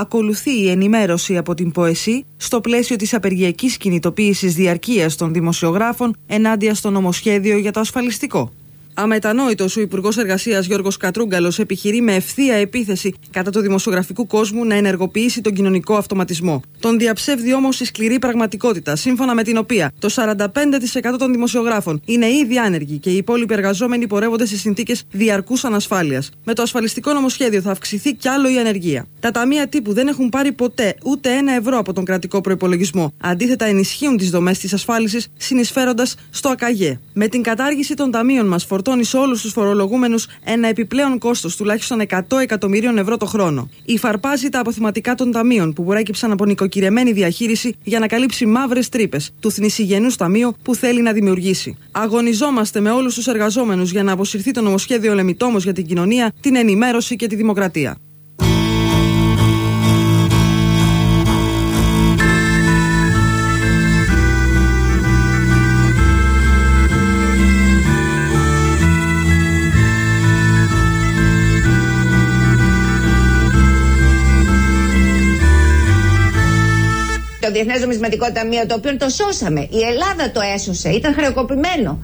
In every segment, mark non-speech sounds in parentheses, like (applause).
ακολουθεί η ενημέρωση από την ΠΟΕΣΥ στο πλαίσιο της απεργιακής κινητοποίησης διαρκείας των δημοσιογράφων ενάντια στο νομοσχέδιο για το ασφαλιστικό. Αμετανόητος ο Υπουργός Εργασίας Γιώργος Κατρούγκαλος επιχειρεί με ευθεία επίθεση κατά του δημοσιογραφικού κόσμου να ενεργοποιήσει τον κοινωνικό αυτοματισμό. Τον διαψεύδει όμως η σκληρή πραγματικότητα, σύμφωνα με την οποία το 45% των δημοσιογράφων είναι ήδη άνεργοι και οι υπόλοιποι εργαζόμενοι πορεύονται σε συνθήκες διαρκούς ανασφάλειας. Με το ασφαλιστικό νομοσχέδιο θα αυξηθεί κι άλλο η ανεργία. Τα ταμεία τύπου δεν έχουν πάρει ποτέ ούτε ένα ευρώ από τον κρατικό προπολογισμό. Αντίθετα, ενισχύουν τις δομές της ασφάλισης, συνεισφέροντας στο ΑΚΑΓΕ. Με την κατάργηση των ταμείων μας φορτώνει σε όλους τους φορολογούμενους ένα επιπλέον κόστος τουλάχιστον 100 εκατομμυρίων ευρώ το χρόνο. Υφαρπάζει τα αποθυματικά των ταμείων που προέκυψαν από νοικοκυρεμένη διαχείριση για να καλύψει μαύρες τρύπες του θνησιγενούς ταμείου που θέλει να δημιουργήσει. Αγωνιζόμαστε με όλους τους εργαζόμενους για να αποσυρθεί το νομοσχέδιο Λεμιτόμος για την κοινωνία, την ενημέρωση και τη δημοκρατία. Το Διεθνές Νομισματικό Ταμείο, το οποίο το σώσαμε. Η Ελλάδα το έσωσε, ήταν χρεοκοπημένο.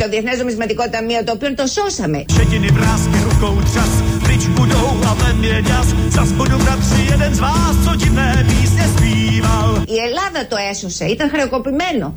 Το Διεθνές Νομισματικό Ταμείο, το οποίο το σώσαμε. Η Ελλάδα το έσωσε, ήταν χρεοκοπημένο.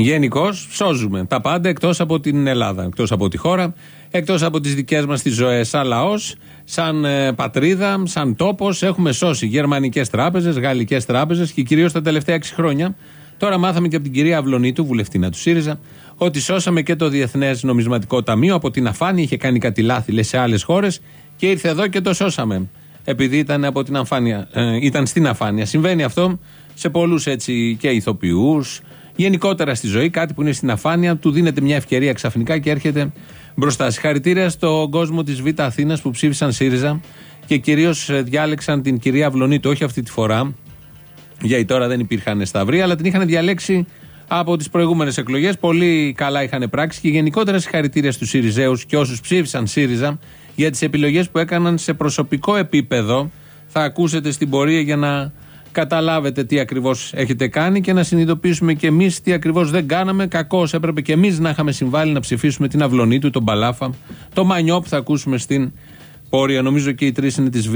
Γενικώς σώζουμε τα πάντα εκτός από την Ελλάδα, εκτός από τη χώρα, εκτός από τις δικές μας τις ζωές. Σαν λαός, σαν ε, πατρίδα, σαν τόπος, έχουμε σώσει γερμανικές τράπεζες, γαλλικές τράπεζες και κυρίως τα τελευταία 6 χρόνια. Τώρα μάθαμε και από την κυρία Αυλονίτου, βουλευτήνα του ΣΥΡΙΖΑ, ότι σώσαμε και το Διεθνές Νομισματικό Ταμείο από την αφάνεια. Είχε κάνει κάτι λάθη, λες, σε άλλες χώρες και ήρθε εδώ και το σώσαμε. Επειδή ήταν, από την αφάνεια, ε, ήταν στην αφάνεια. Συμβαίνει αυτό σε πολλούς έτσι και ηθοποιούς, γενικότερα στη ζωή, κάτι που είναι στην αφάνεια, του δίνεται μια ευκαιρία ξαφνικά και έρχεται μπροστά. Συγχαρητήρια στον κόσμο της Β' Αθήνας που ψήφισαν ΣΥΡΙΖΑ και κυρίως ε, διάλεξαν την κυρία Αυλονίτου, όχι αυτή τη φορά, γιατί τώρα δεν υπήρχαν σταυροί, αλλά την είχαν διαλέξει από τις προηγούμενες εκλογές. Πολύ καλά είχαν πράξει και γενικότερα συγχαρητήρια στους ΣΥΡΙΖΑΙΟΥ και όσους ψήφισαν ΣΥΡΙΖΑ για τις επιλογές που έκαναν σε προσωπικό επίπεδο. Θα ακούσετε στην πορεία για να καταλάβετε τι ακριβώς έχετε κάνει και να συνειδητοποιήσουμε και εμείς τι ακριβώς δεν κάναμε. Κακώς έπρεπε και εμείς να είχαμε συμβάλει να ψηφίσουμε την αυλωνή του, τον Παλάφα, το Μανιό που θα ακούσουμε στην πορεία. Νομίζω και οι τρεις είναι της Β.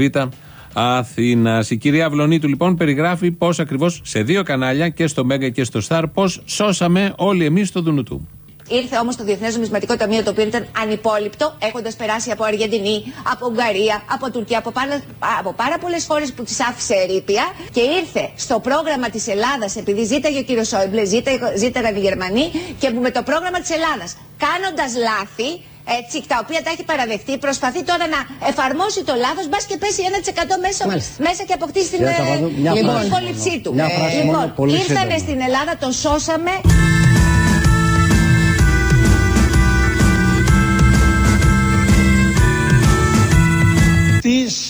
Αθήνας. Η κυρία Αυλονίτου λοιπόν περιγράφει πώς ακριβώς σε δύο κανάλια και στο Μέγκα και στο Σταρ πώς σώσαμε όλοι εμείς το Δουνουτού. Ήρθε όμως το Διεθνές Νομισματικό Ταμείο, το οποίο ήταν ανυπόλοιπτο, έχοντας περάσει από Αργεντινή, από Ουγγαρία, από Τουρκία, από πάρα, από πάρα πολλές χώρες που τις άφησε ερήπια και ήρθε στο πρόγραμμα της Ελλάδας, επειδή ζήταγε ο κύριος Σόιμπλε, ζήταγαν οι Γερμανοί, και που με το πρόγραμμα της Ελλάδας, κάνοντας λάθη, έτσι, τα οποία τα έχει παραδεχτεί, προσπαθεί τώρα να εφαρμόσει το λάθος, μπας και πέσει 1% μέσα, μέσα και αποκτήσει την υπόλοιψή του. Λοιπόν, ήρθανε στην Ελλάδα, τον σώσαμε.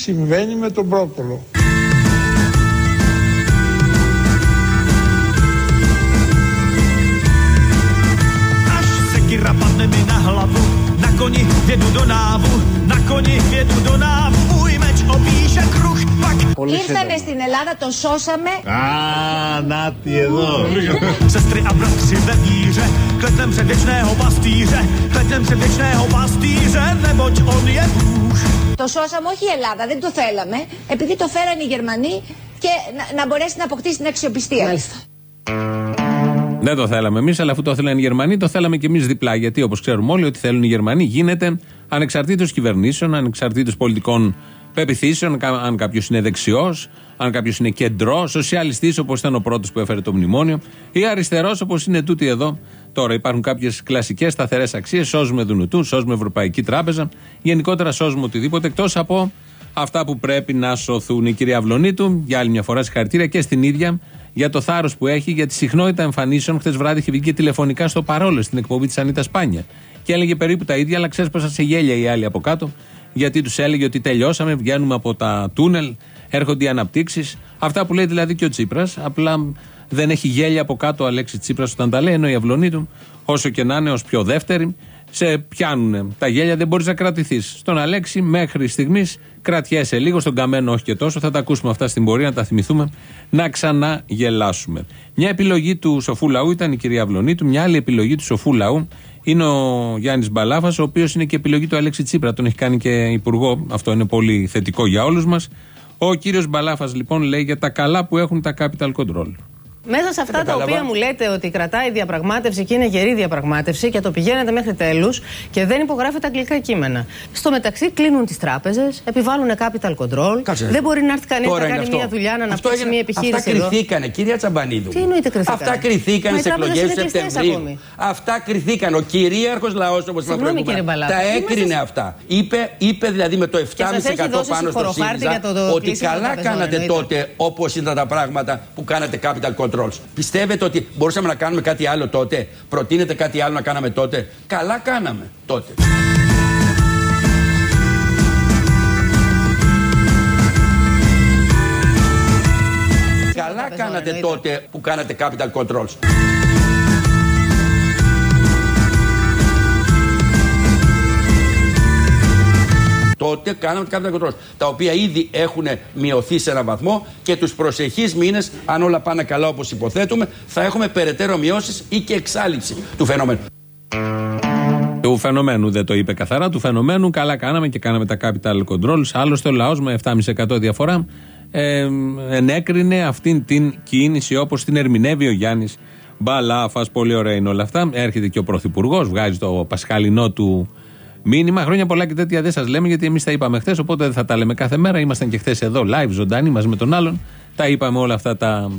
συμβαίνει με τον πρόκολο. padne mi na hlavu, na koni jedu do návu, na koni jedu do návu, můj meč opíše kruh, pak... Ήρθανε στην Ελλάδα, τον σώσαμε. Α, νάτι εδώ. Sestry a bratři ve víře, kletem předvěčného pastýře, kletem předvěčného pastýře, neboť on je Bůh. Το σώσαμε όχι η Ελλάδα, δεν το θέλαμε, επειδή το φέρανε οι Γερμανοί και να, να μπορέσει να αποκτήσει την αξιοπιστία. Μάλιστα. Δεν το θέλαμε εμείς, αλλά αφού το θέλανε οι Γερμανοί, το θέλαμε και εμείς διπλά. Γιατί όπως ξέρουμε όλοι, ότι θέλουν οι Γερμανοί γίνεται ανεξαρτήτως κυβερνήσεων, ανεξαρτήτως πολιτικών πεπιθήσεων, αν κάποιος είναι δεξιός, αν κάποιος είναι κεντρός, σοσιαλιστής όπως ήταν ο πρώτος που έφερε το μνημόνιο, ή αριστερός όπως είναι τούτη εδώ. Τώρα υπάρχουν κάποιες κλασικές σταθερές αξίες. Σώζουμε Δουνουτού, σώζουμε Ευρωπαϊκή Τράπεζα. Γενικότερα σώζουμε οτιδήποτε εκτός από αυτά που πρέπει να σωθούν. Η κυρία Αυλονίτου, για άλλη μια φορά συγχαρητήρια και στην ίδια για το θάρρος που έχει, για τη συχνότητα εμφανίσεων. Χθες βράδυ είχε βγει και τηλεφωνικά στο παρόλο στην εκπομπή της Ανίτα Σπάνια. Και έλεγε περίπου τα ίδια, αλλά ξέσπασαν σε γέλια οι άλλοι από κάτω γιατί τους έλεγε ότι τελειώσαμε, βγαίνουμε από τα τούνελ, έρχονται οι αναπτύξεις. Αυτά που λέει δηλαδή και ο Τσίπρας. Απλά δεν έχει γέλια από κάτω ο Αλέξης Τσίπρας όταν τα λέει, ενώ η αυλωνή του, όσο και να είναι ως πιο δεύτερη, σε πιάνουν τα γέλια, δεν μπορείς να κρατηθείς. Στον Αλέξη μέχρι στιγμής κρατιέσαι λίγο, στον Καμένο όχι και τόσο. Θα τα ακούσουμε αυτά στην πορεία, να τα θυμηθούμε, να ξαναγελάσουμε. Μια επιλογή του σοφού λαού ήταν η κυρία Αυλονίτου, μια άλλη επιλογή του σοφού λαού είναι ο Γιάννης Μπαλάφας, ο οποίος είναι και επιλογή του Αλέξη Τσίπρα. Τον έχει κάνει και υπουργό. Αυτό είναι πολύ θετικό για όλους μας. Ο κύριος Μπαλάφας λοιπόν λέει για τα καλά που έχουν τα capital control. Μέσα σε αυτά τα οποία μου λέτε ότι κρατάει διαπραγμάτευση και είναι γερή διαπραγμάτευση και το πηγαίνετε μέχρι τέλους και δεν υπογράφετε αγγλικά κείμενα. Στο μεταξύ κλείνουν τις τράπεζες, επιβάλλουν capital control. Κάτσε. Δεν μπορεί να έρθει κανείς να Τώρα είναι κάνει αυτό. μια δουλειά, να Αυτό αναπτύξει έγινε- μια επιχείρηση. Αυτά εδώ. κρυθήκανε, κυρία Τσαμπανίδου. Τι εννοείται κρυθήκανε; Αυτά κρυθήκανε Μα οι στις τράπεζες εκλογές του είναι κλειστές Σεπτεμβρίου. ακόμη. Αυτά κρυθήκαν. Ο κυρίαρχος λαός, όπως είπαμε Συγγνώμη, κύριε προηγούμενα, Μπαλάκα. τα Είμαστε έκρινε σε- αυτά. Είπε, είπε δηλαδή με το 7,5% σας έχει δώσει πάνω στο συγχωροχάρτη ΣΥΡΙΖΑ για το- το ότι κλείσιμο των καλά τραπεζών, κάνατε εννοείται. τότε όπως ήταν τα πράγματα που κάνατε capital controls. Πιστεύετε ότι μπορούσαμε να κάνουμε κάτι άλλο τότε; Προτείνετε κάτι άλλο να κάναμε τότε; Καλά κάναμε τότε. Καλά τραπεζών, κάνατε εννοείται. τότε που κάνατε capital controls. Τότε κάναμε capital controls, τα οποία ήδη έχουν μειωθεί σε έναν βαθμό και τους προσεχείς μήνες, αν όλα πάνε καλά όπως υποθέτουμε, θα έχουμε περαιτέρω μειώσεις ή και εξάλληψη του φαινομένου. Του φαινομένου δεν το είπε καθαρά. Του φαινομένου καλά κάναμε και κάναμε τα capital controls. Άλλωστε ο λαός με 7,5% διαφορά ε, ενέκρινε αυτήν την κίνηση όπως την ερμηνεύει ο Γιάννης Μπαλάφας. Πολύ ωραία είναι όλα αυτά. Έρχεται και ο Πρωθυπουργός, βγάζει το πασχαλινό του μήνυμα. Χρόνια πολλά και τέτοια δεν σας λέμε γιατί εμείς τα είπαμε χθες. Οπότε δεν θα τα λέμε κάθε μέρα. Ήμασταν και χθες εδώ live, ζωντάνοι, μαζί με τον άλλον. Τα είπαμε όλα αυτά τα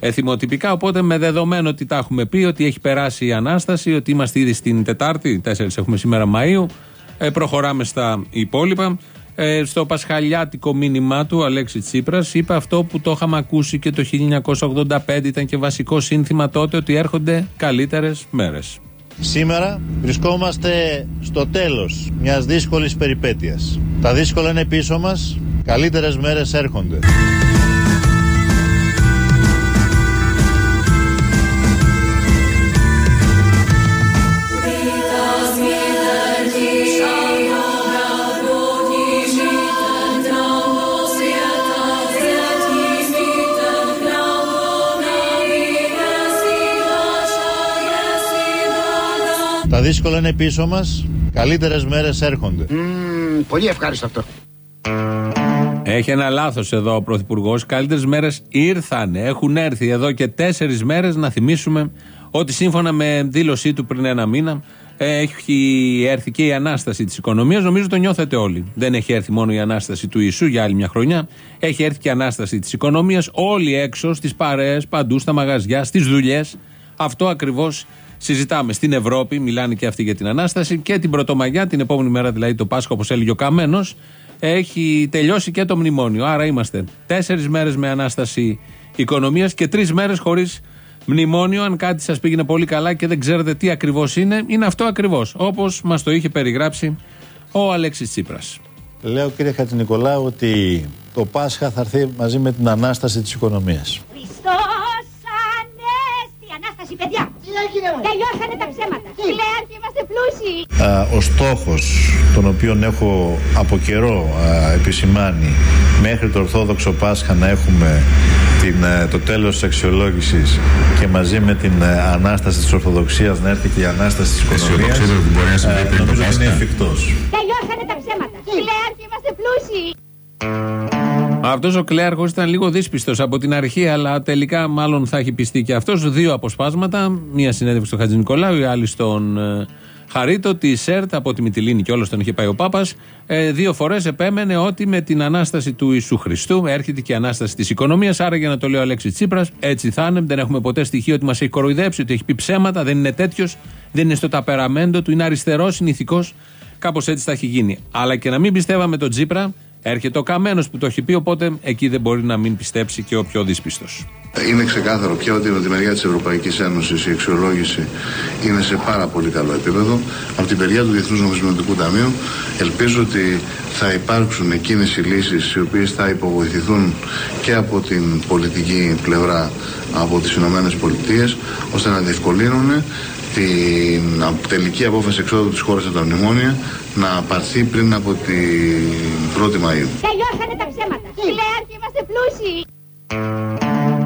ε, θυμοτυπικά. Οπότε με δεδομένο ότι τα έχουμε πει, ότι έχει περάσει η ανάσταση, ότι είμαστε ήδη στην Τετάρτη, 4 έχουμε σήμερα Μαΐου, ε, προχωράμε στα υπόλοιπα. Ε, στο πασχαλιάτικο μήνυμά του, ο Αλέξη Τσίπρας είπε αυτό που το είχαμε ακούσει και το 1985, ήταν και βασικό σύνθημα τότε ότι έρχονται καλύτερες μέρες. Σήμερα βρισκόμαστε στο τέλος μιας δύσκολης περιπέτειας. Τα δύσκολα είναι πίσω μας, καλύτερες μέρες έρχονται. Τα δύσκολα είναι πίσω μας, καλύτερες μέρες έρχονται. Πολύ ευχάριστο αυτό. Έχει ένα λάθος εδώ ο Πρωθυπουργός. Καλύτερες μέρες ήρθαν. Έχουν έρθει εδώ και τέσσερις μέρες να θυμίσουμε ότι σύμφωνα με δήλωσή του πριν ένα μήνα ε, έχει έρθει και η ανάσταση της οικονομίας. Νομίζω το νιώθετε όλοι. Δεν έχει έρθει μόνο η ανάσταση του Ιησού για άλλη μια χρονιά. Έχει έρθει και η ανάσταση της οικονομίας. Όλοι έξω, στις παρέες, παντού, στα μαγαζιά, στις δουλειές. Αυτό ακριβώς συζητάμε. Στην Ευρώπη μιλάνε και αυτοί για την ανάσταση και την Πρωτομαγιά, την επόμενη μέρα δηλαδή το Πάσχα, όπως έλεγε ο Καμένος, έχει τελειώσει και το μνημόνιο. Άρα είμαστε τέσσερις μέρες με ανάσταση οικονομίας και τρεις μέρες χωρίς μνημόνιο. Αν κάτι σας πήγαινε πολύ καλά και δεν ξέρετε τι ακριβώς είναι, είναι αυτό ακριβώς. Όπως μας το είχε περιγράψει ο Αλέξης Τσίπρας. Λέω κύριε Χατζηνικολάου ότι το Πάσχα θα έρθει μαζί με την Ανάσταση της οικονομίας. Χριστός Ανέστη! Ανάσταση, παιδιά! Τι έγινε μου. Τελειώσανε τα ψέματα. Κλαίρ και είμαστε πλούσιοι. Α, ο στόχος τον οποίο έχω από καιρό α, επισημάνει μέχρι το Ορθόδοξο Πάσχα να έχουμε την, ε, το τέλος της αξιολόγησης και μαζί με την ε, Ανάσταση της Ορθοδοξίας να έρθει και η Ανάσταση της οικονομίας ε, νομίζω ότι είναι εφικτός. Τελειώσανε τα ψέματα. Κλαίρ και είμαστε πλούσιοι. Αυτός ο κλέαρχος ήταν λίγο δύσπιστος από την αρχή, αλλά τελικά μάλλον θα έχει πιστεί και αυτός. Δύο αποσπάσματα. Μία συνέντευξη στο Χατζη Νικολάου, η άλλη στον ε, Χαρίτο, τη ΣΕΡΤ από τη Μυτιλίνη και όλος τον είχε πάει ο Πάπας. Ε, δύο φορές επέμενε ότι με την ανάσταση του Ιησού Χριστού έρχεται και η ανάσταση της οικονομίας. Άρα για να το λέω ο Αλέξη Τσίπρας, έτσι θα είναι. Δεν έχουμε ποτέ στοιχείο ότι μας έχει κοροϊδέψει, ότι έχει πει ψέματα. Δεν είναι τέτοιος. Δεν είναι στο ταπεραμέντο του. Είναι αριστερός, είναι ηθικό. Κάπως έτσι θα έχει γίνει. Αλλά και να μην πιστεύαμε τον Τσίπρα, Έρχεται ο καμένος που το έχει πει, οπότε εκεί δεν μπορεί να μην πιστέψει και ο πιο δύσπιστος. Είναι ξεκάθαρο πια ότι με τη μεριά της Ευρωπαϊκής Ένωσης η αξιολόγηση είναι σε πάρα πολύ καλό επίπεδο. Από την μεριά του Διεθνούς Νομισματικού Ταμείου ελπίζω ότι θα υπάρξουν εκείνες οι λύσεις οι οποίες θα υποβοηθηθούν και από την πολιτική πλευρά από τις Ηνωμένες Πολιτείες ώστε να διευκολύνουν την τελική απόφαση εξόδου της χώρας από τα μνημόνια να πάρθει πριν από την 1η Μαΐου. Τελειώσανε τα ψέματα. Κλαίαρχοι είμαστε πλούσιοι.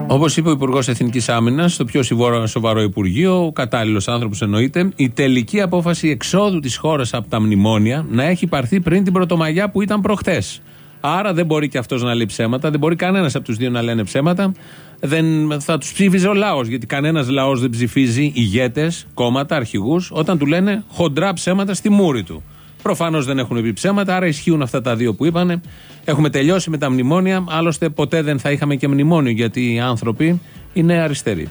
Όπως είπε ο Υπουργός Εθνικής Άμυνας, στο πιο σοβαρό Υπουργείο, ο κατάλληλος άνθρωπος εννοείται, η τελική απόφαση εξόδου της χώρας από τα μνημόνια να έχει πάρθει πριν την Πρωτομαγιά που ήταν προχθέ. Άρα δεν μπορεί και αυτός να λέει ψέματα, δεν μπορεί κανένας από τους δύο να λένε ψέματα. Δεν, θα τους ψήφιζε ο λαός, γιατί κανένας λαός δεν ψηφίζει ηγέτες, κόμματα, αρχηγούς, όταν του λένε χοντρά ψέματα στη μούρη του. Προφανώς δεν έχουν πει ψέματα, άρα ισχύουν αυτά τα δύο που είπανε. Έχουμε τελειώσει με τα μνημόνια. Άλλωστε, ποτέ δεν θα είχαμε και μνημόνιο, γιατί οι άνθρωποι είναι αριστεροί.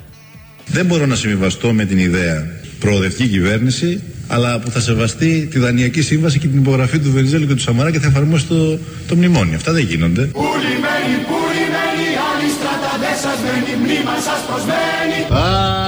Δεν μπορώ να συμβιβαστώ με την ιδέα προοδευτική κυβέρνηση, αλλά που θα σεβαστεί τη Δανειακή Σύμβαση και την υπογραφή του Βενιζέλου και του Σαμαρά και θα εφαρμόσει το, το μνημόνιο. Αυτά δεν γίνονται. Πουλημένοι, πουλημένοι, άλλοι στραταδές σας μένει, μνήμα σας προσμένει.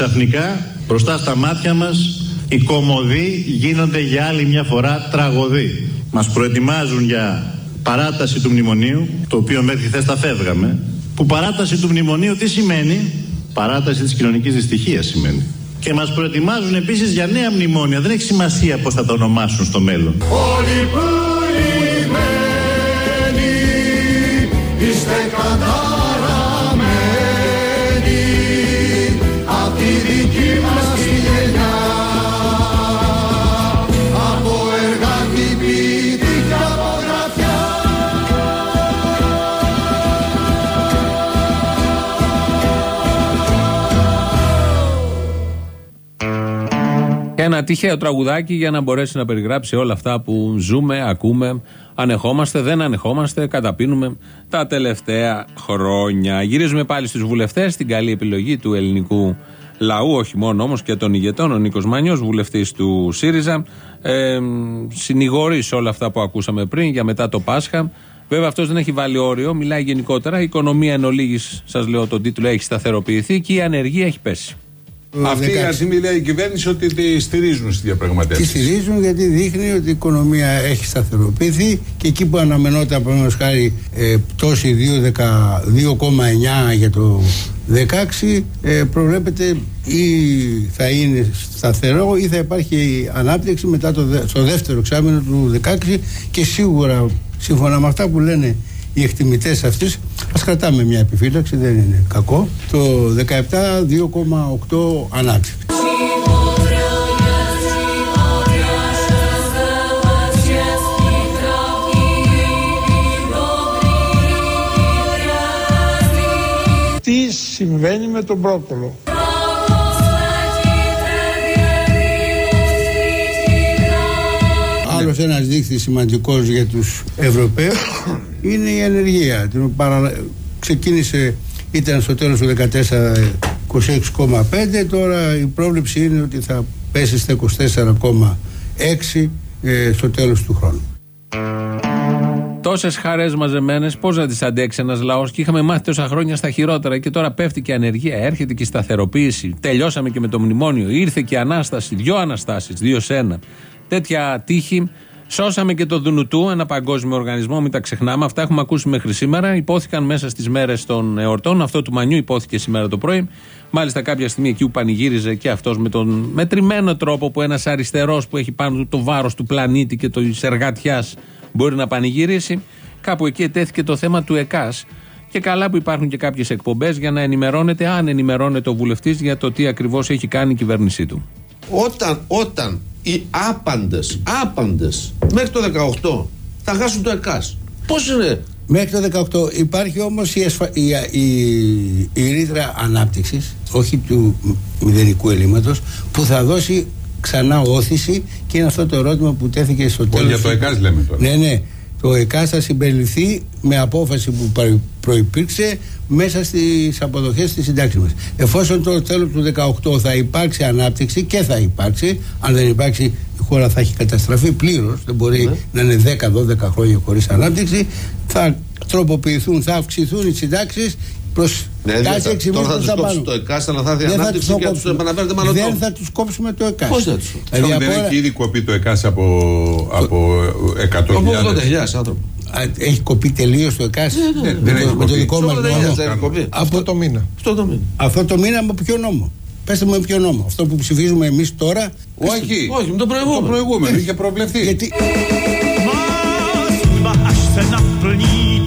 Ξαφνικά μπροστά στα μάτια μας οι κομμωδοί γίνονται για άλλη μια φορά τραγωδοί. Μας προετοιμάζουν για παράταση του μνημονίου, το οποίο μέχρι χθες τα φεύγαμε, που παράταση του μνημονίου τι σημαίνει, παράταση της κοινωνικής δυστυχίας σημαίνει. Και μας προετοιμάζουν επίσης για νέα μνημόνια, δεν έχει σημασία πώς θα τα ονομάσουν στο μέλλον. Όλοι ένα τυχαίο τραγουδάκι για να μπορέσει να περιγράψει όλα αυτά που ζούμε, ακούμε, ανεχόμαστε, δεν ανεχόμαστε, καταπίνουμε τα τελευταία χρόνια. Γυρίζουμε πάλι στους βουλευτές, την καλή επιλογή του ελληνικού λαού, όχι μόνο όμως και των ηγετών. Ο Νίκος Μανιός, βουλευτής του ΣΥΡΙΖΑ, ε, συνηγορείς σε όλα αυτά που ακούσαμε πριν για μετά το Πάσχα. Βέβαια αυτός δεν έχει βάλει όριο, μιλάει γενικότερα. Η οικονομία εν ολίγης, σας λέω τον τίτλο, έχει σταθεροποιηθεί και η ανεργία έχει πέσει. Αυτή η στιγμή λέει η κυβέρνηση ότι τη στηρίζουν στις Τη διαπραγματεύσει. στηρίζουν γιατί δείχνει ότι η οικονομία έχει σταθεροποιηθεί και εκεί που αναμενόταν παραδείγματος χάρη ε, πτώση 2,9 για το 16 ε, προβλέπεται ή θα είναι σταθερό ή θα υπάρχει ανάπτυξη μετά το, δε- στο δεύτερο εξάμεινο του 16 και σίγουρα σύμφωνα με αυτά που λένε οι εκτιμητές αυτής ας κρατάμε μια επιφύλαξη δεν είναι κακό το 17 2,8 ανάπτυξη Τι συμβαίνει με τον πρόκολο; Άλλος ένας δείκτης σημαντικός για τους Ευρωπαίους είναι η ανεργία. Την παρα... Ξεκίνησε, ήταν στο τέλος του 2014 26,5 τώρα η πρόβλεψη είναι ότι θα πέσει στα 24,6 ε, στο τέλος του χρόνου. Τόσες χαρές μαζεμένες, πώς να τις αντέξει ένας λαός και είχαμε μάθει τόσα χρόνια στα χειρότερα και τώρα πέφτει και η ανεργία, έρχεται και η σταθεροποίηση. Τελειώσαμε και με το μνημόνιο, ήρθε και η ανάσταση, δυο αναστάσεις, δύο σε ένα. Τέτοια τύχη. Σώσαμε και το Δουνουτού, ένα παγκόσμιο οργανισμό, μην τα ξεχνάμε. Αυτά έχουμε ακούσει μέχρι σήμερα. Υπόθηκαν μέσα στις μέρες των εορτών. Αυτό του Μανιού υπόθηκε σήμερα το πρωί. Μάλιστα, κάποια στιγμή εκεί που πανηγύριζε και αυτός με τον μετρημένο τρόπο που ένας αριστερός που έχει πάνω του το βάρος του πλανήτη και της εργατιάς μπορεί να πανηγυρίσει. Κάπου εκεί ετέθηκε το θέμα του ΕΚΑΣ. Και καλά που υπάρχουν και κάποιες εκπομπές για να ενημερώνεται, αν ενημερώνεται ο βουλευτής, για το τι ακριβώς έχει κάνει η κυβέρνησή του. Όταν, όταν οι άπαντες, άπαντες μέχρι το 18 θα χάσουν το ΕΚΑΣ. Πώς είναι; Μέχρι το 18 υπάρχει όμως η, ασφα... η, η, η ρήτρα ανάπτυξης, όχι του μηδενικού ελλείμματος, που θα δώσει ξανά όθηση και είναι αυτό το ερώτημα που τέθηκε στο τέλος. Για το ΕΚΑΣ λέμε τώρα. Ναι, ναι. Το ΕΚΑΣ θα συμπεριληφθεί με απόφαση που παρι- προϋπήρξε μέσα στις αποδοχές της συντάξης μας. Εφόσον το τέλος του 18 θα υπάρξει ανάπτυξη και θα υπάρξει, αν δεν υπάρξει η χώρα θα έχει καταστραφεί πλήρως, δεν μπορεί να είναι 10-12 χρόνια χωρίς ανάπτυξη, θα τροποποιηθούν, θα αυξηθούν οι συντάξεις προς Ναι, τάση δεν θα- εξημών τώρα θα προς τους τα κόψουν πάνω. το ΕΚΑΣ, αλλά θα έρθει Δεν ανάπτυξη τους και θα το τους κόψουμε. επαναφέρετε με άλλο Δεν τρόπο. θα τους κόψουμε το ΕΚΑΣ. Πώς θα τους Συγγνώμη, Δηλαδή, δεν από έχει ήδη κοπεί το ΕΚΑΣ από, από 100.000. Από 80.000 άνθρωποι. Α, Έχει κοπεί τελείως το ΕΚΑΣ; Ναι, με, δεν το, έχει με το κοπεί. δικό μας Σε 80.000 νόμο. δεν έχει κοπεί. Από το μήνα. Αυτό το μήνα. Αυτό το μήνα με ποιο νόμο; Πετε μου με ποιο νόμο. Αυτό που ψηφίζουμε εμείς τώρα. Όχι, Όχι, με τον προηγούμενο. το προηγούμενο είχε προβλεφθεί. Γιατί Má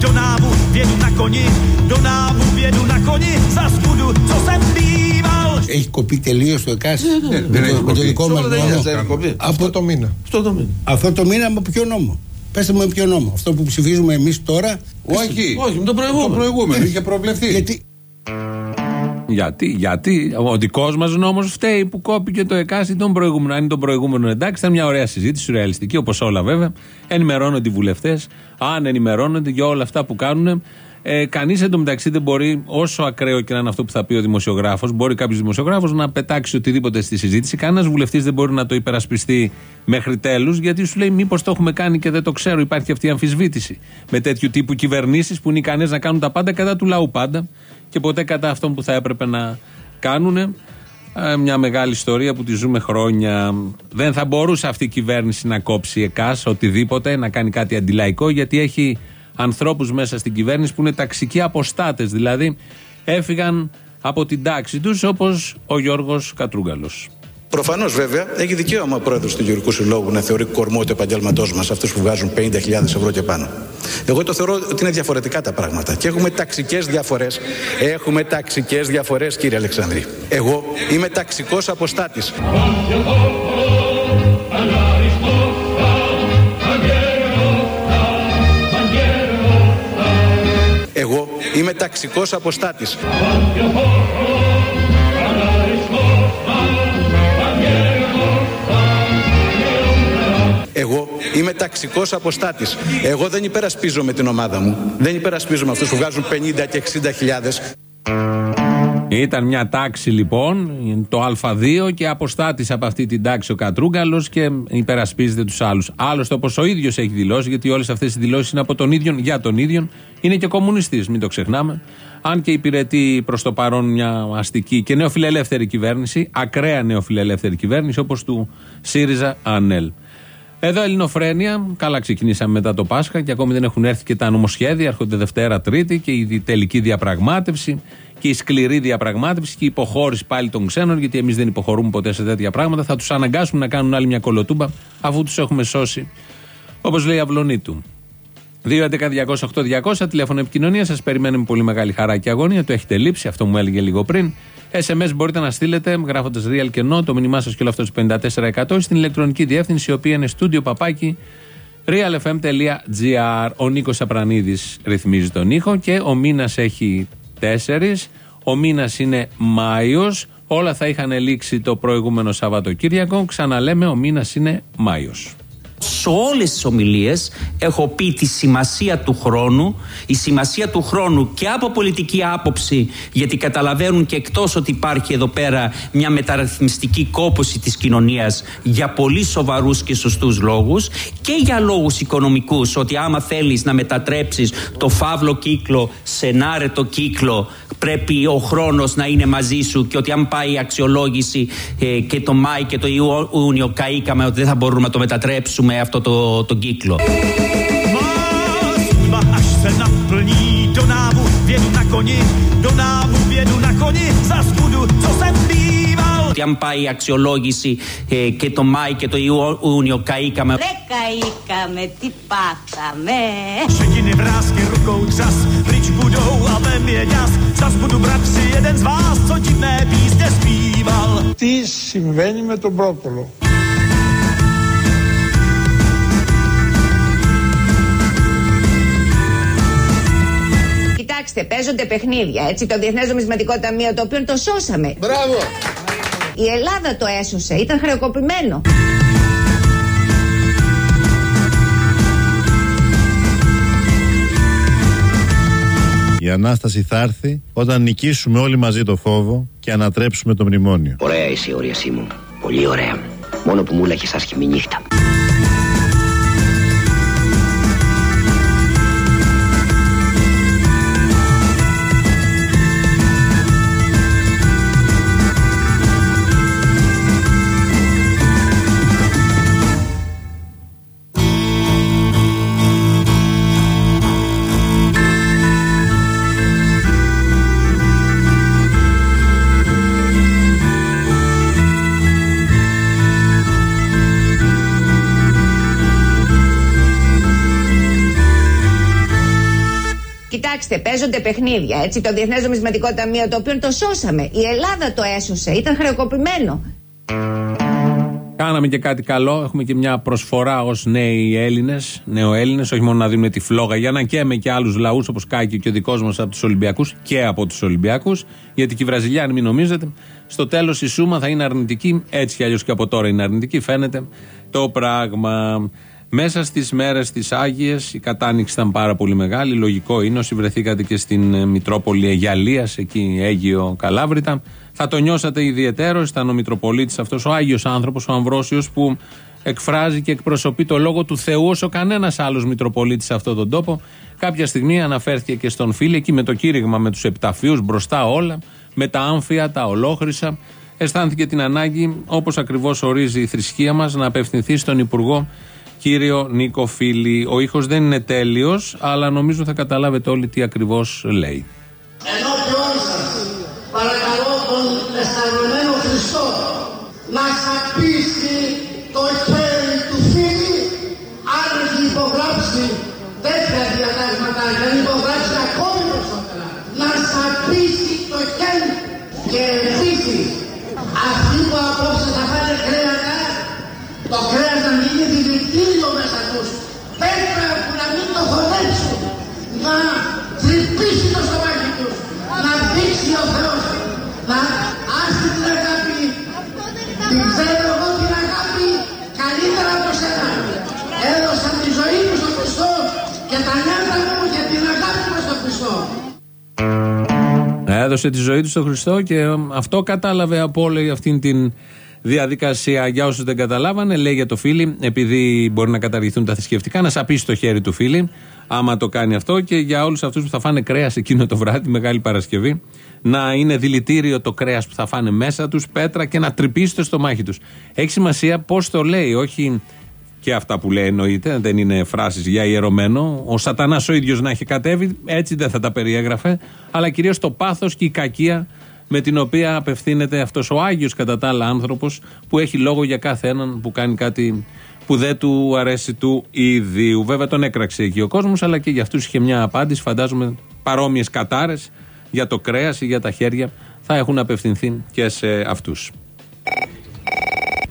služba, až se naplní do návu, vědu na koni, do návu vědu na koni, za skudu, co jsem býval. έχει κοπεί τελείως το ΕΚΑΣ ναι, με, δεν έχει το, με το κοπεί. δικό Σε μα 80.000 νόμο. δεν έχει κοπεί. Αυτό το μήνα. Αυτό το μήνα. Αυτό το μήνα με ποιο νόμο; Πετε μου με ποιο νόμο. Αυτό που ψηφίζουμε εμείς τώρα. Όχι, Όχι, με τον το προηγούμενο. προηγούμενο είχε προβλεφθεί. Γιατί Γιατί, γιατί; Ο δικός μας νόμος φταίει που κόπηκε το ΕΚΑΣ ή τον προηγούμενο. Αν είναι τον προηγούμενο, εντάξει, ήταν μια ωραία συζήτηση, σουρεαλιστική όπως όλα βέβαια. Ενημερώνονται οι βουλευτές, αν ενημερώνονται για όλα αυτά που κάνουν. Ε, Κανείς εντωμεταξύ δεν μπορεί, όσο ακραίο και να είναι αυτό που θα πει ο δημοσιογράφος, μπορεί κάποιος δημοσιογράφος να πετάξει οτιδήποτε στη συζήτηση. Κανένας βουλευτής δεν μπορεί να το υπερασπιστεί μέχρι τέλους, γιατί σου λέει μήπως το έχουμε κάνει και δεν το ξέρω. Υπάρχει αυτή η αμφισβήτηση. Με τέτοιου τύπου κυβερνήσεις που είναι ικανές να κάνουν τα πάντα κατά του λαού πάντα και ποτέ κατά αυτόν που θα έπρεπε να κάνουν. Ε, Μια μεγάλη ιστορία που τη ζούμε χρόνια. Δεν θα μπορούσε αυτή η κυβέρνηση να κόψει ΕΚΑΣ οτιδήποτε, να κάνει κάτι αντιλαϊκό, γιατί έχει ανθρώπους μέσα στην κυβέρνηση που είναι ταξικοί αποστάτες. Δηλαδή έφυγαν από την τάξη τους όπως ο Γιώργος Κατρούγκαλος. Προφανώς βέβαια έχει δικαίωμα ο πρόεδρος του Γεωργικού Συλλόγου να θεωρεί κορμό του επαγγέλματός μας αυτούς που βγάζουν 50.000 ευρώ και πάνω. Εγώ το θεωρώ ότι είναι διαφορετικά τα πράγματα και έχουμε ταξικές διαφορές. Έχουμε ταξικές διαφορές, κύριε Αλεξανδρή. Εγώ είμαι ταξικός αποστάτης. Εγώ είμαι ταξικός αποστάτης. Εγώ είμαι ταξικός αποστάτης. Εγώ δεν υπερασπίζομαι την ομάδα μου. Δεν υπερασπίζομαι αυτούς που βγάζουν 50 και 60 χιλιάδες. Ήταν μια τάξη λοιπόν, το Α2 και αποστάτης από αυτή την τάξη ο Κατρούγκαλος και υπερασπίζεται τους άλλους. Άλλωστε όπως ο ίδιος έχει δηλώσει, γιατί όλες αυτές οι δηλώσεις είναι από τον ίδιο για τον ίδιο, είναι και κομμουνιστής, μην το ξεχνάμε. Αν και υπηρετεί προς το παρόν μια αστική και νεοφιλελεύθερη κυβέρνηση, ακραία νεοφιλελεύθερη κυβέρνηση όπως του ΣΥΡΙΖΑ ΑΝΕΛ. Εδώ Ελληνοφρένια. Καλά, ξεκινήσαμε μετά το Πάσχα και ακόμη δεν έχουν έρθει και τα νομοσχέδια. Έρχονται Δευτέρα, Τρίτη και η τελική διαπραγμάτευση και η σκληρή διαπραγμάτευση και η υποχώρηση πάλι των ξένων. Γιατί εμείς δεν υποχωρούμε ποτέ σε τέτοια πράγματα. Θα τους αναγκάσουν να κάνουν άλλη μια κολοτούμπα αφού τους έχουμε σώσει. Όπως λέει η αυλωνή του. 2.11.208.200 τηλέφωνο επικοινωνίας. Σας περιμένουμε με πολύ μεγάλη χαρά και αγωνία. Το έχετε λείψει, αυτό μου έλεγε λίγο πριν. SMS μπορείτε να στείλετε γράφοντας real και no το μήνυμά σας και όλο αυτός το 54% στην ηλεκτρονική διεύθυνση η οποία είναι στούντιο παπάκι realfm.gr. Ο Νίκος Απρανίδης ρυθμίζει τον ήχο και ο μήνας έχει 4. Ο μήνας είναι Μάιος. Όλα θα είχαν λήξει το προηγούμενο Σαββατοκύριακο. Ξαναλέμε, ο μήνας είναι Μάιος. Σε όλες τις ομιλίες έχω πει τη σημασία του χρόνου, η σημασία του χρόνου και από πολιτική άποψη γιατί καταλαβαίνουν και εκτός ότι υπάρχει εδώ πέρα μια μεταρρυθμιστική κόπωση της κοινωνίας για πολύ σοβαρούς και σωστούς λόγους και για λόγους οικονομικούς ότι άμα θέλεις να μετατρέψεις το φαύλο κύκλο σε ενάρετο κύκλο πρέπει ο χρόνος να είναι μαζί σου και ότι αν πάει η αξιολόγηση ε, και το Μάη και το Ιούνιο καήκαμε ότι δεν θα μπορούμε να το μετατρέψουμε αυτό το, το κύκλο. Služba, až se naplní do návu, vědu na koni, do návu vědu na koni, za skudu, co jsem býval. Ότι αν πάει η αξιολόγηση ε, και το Μάη και το Ιούνιο καήκαμε Δεν καήκαμε, τι πάθαμε. Šetiny vrázky rukou třas, pryč budou a vem je ďas. Zas budu bratři jeden z vás, co divné písně zpíval. Τι συμβαίνει με τον Πρόκολο. παίζονται παιχνίδια. Έτσι, το Διεθνές Νομισματικό Ταμείο, το οποίο το σώσαμε. Μπράβο! Η Ελλάδα το έσωσε, ήταν χρεοκοπημένο. Η Ανάσταση θα έρθει όταν νικήσουμε όλοι μαζί το φόβο και ανατρέψουμε το μνημόνιο. Ωραία είσαι η όρια μου. Πολύ ωραία. Μόνο που μου λέγες άσχημη νύχτα. Κοιτάξτε, παίζονται παιχνίδια. Έτσι, το Διεθνές Νομισματικό Ταμείο, το οποίο το σώσαμε. Η Ελλάδα το έσωσε, ήταν χρεοκοπημένο. Κάναμε και κάτι καλό. Έχουμε και μια προσφορά ως νέοι Έλληνες, νεοέλληνε, όχι μόνο να δίνουμε τη φλόγα για να καίμε και άλλους λαούς όπως κάκι και ο δικός μας από τους Ολυμπιακούς και από τους Ολυμπιακούς. Γιατί και οι Βραζιλιάνοι, μην νομίζετε, στο τέλος η σούμα θα είναι αρνητική. Έτσι κι αλλιώς και από τώρα είναι αρνητική, φαίνεται το πράγμα. Μέσα στις μέρες τη Άγιες η κατάνοιξη ήταν πάρα πολύ μεγάλη. Λογικό είναι όσοι βρεθήκατε και στην ε, Μητρόπολη Αιγιαλία, εκεί Αίγιο Καλάβρητα. Θα το νιώσατε ιδιαίτερο. Ήταν ο Μητροπολίτης αυτός, ο Άγιος άνθρωπος, ο Αμβρόσιος, που εκφράζει και εκπροσωπεί το λόγο του Θεού όσο κανένας άλλος Μητροπολίτης σε αυτόν τον τόπο. Κάποια στιγμή αναφέρθηκε και στον φίλο εκεί με το κήρυγμα με τους επταφείου μπροστά όλα, με τα άμφια, τα ολόχρυσα. Αισθάνθηκε την ανάγκη, όπως ακριβώς ορίζει η θρησκεία μας, να απευθυνθεί στον Υπουργό κύριο Νίκο Φίλη. Ο ήχος δεν είναι τέλειος, αλλά νομίζω θα καταλάβετε όλοι τι ακριβώς λέει. Ενώπιον σας παρακαλώ τον εσταυρωμένο Χριστό να σαπίσει το χέρι του φίλη αν έχει υπογράψει τέτοια διατάγματα και αν υπογράψει ακόμη περισσότερα να σαπίσει το χέρι και επίσης αυτοί που απόψε θα φάνε κρέατα το κρέας να γίνει δηλητήριο μέσα τους πέτρα που να μην το χωνέψουν να τρυπήσει το στομάχι τους να δείξει ο Θεός να άσχει την αγάπη. Την ξέρω εγώ την αγάπη καλύτερα από σένα. Έδωσα τη ζωή μου στον Χριστό και τα νεύρα μου και την αγάπη μου στον Χριστό. Έδωσε τη ζωή του στον Χριστό και αυτό κατάλαβε από όλη αυτήν την διαδικασία. Για όσους δεν καταλάβανε, λέει για το φίλι, επειδή μπορεί να καταργηθούν τα θρησκευτικά, να σαπίσει το χέρι του φίλι, άμα το κάνει αυτό. Και για όλους αυτούς που θα φάνε κρέας εκείνο το βράδυ, Μεγάλη Παρασκευή, να είναι δηλητήριο το κρέας που θα φάνε μέσα τους, πέτρα και να τρυπήσει το στομάχι τους. Έχει σημασία πώς το λέει, όχι και αυτά που λέει εννοείται, δεν είναι φράσεις για ιερωμένο. Ο Σατανάς ο ίδιος να έχει κατέβει, έτσι δεν θα τα περιέγραφε, αλλά κυρίως το πάθος και η κακία με την οποία απευθύνεται αυτός ο Άγιος κατά τα άλλα άνθρωπος που έχει λόγο για κάθε έναν που κάνει κάτι που δεν του αρέσει του ιδίου. Βέβαια τον έκραξε εκεί ο κόσμος, αλλά και για αυτούς είχε μια απάντηση. Φαντάζομαι παρόμοιες κατάρες για το κρέας ή για τα χέρια θα έχουν απευθυνθεί και σε αυτούς.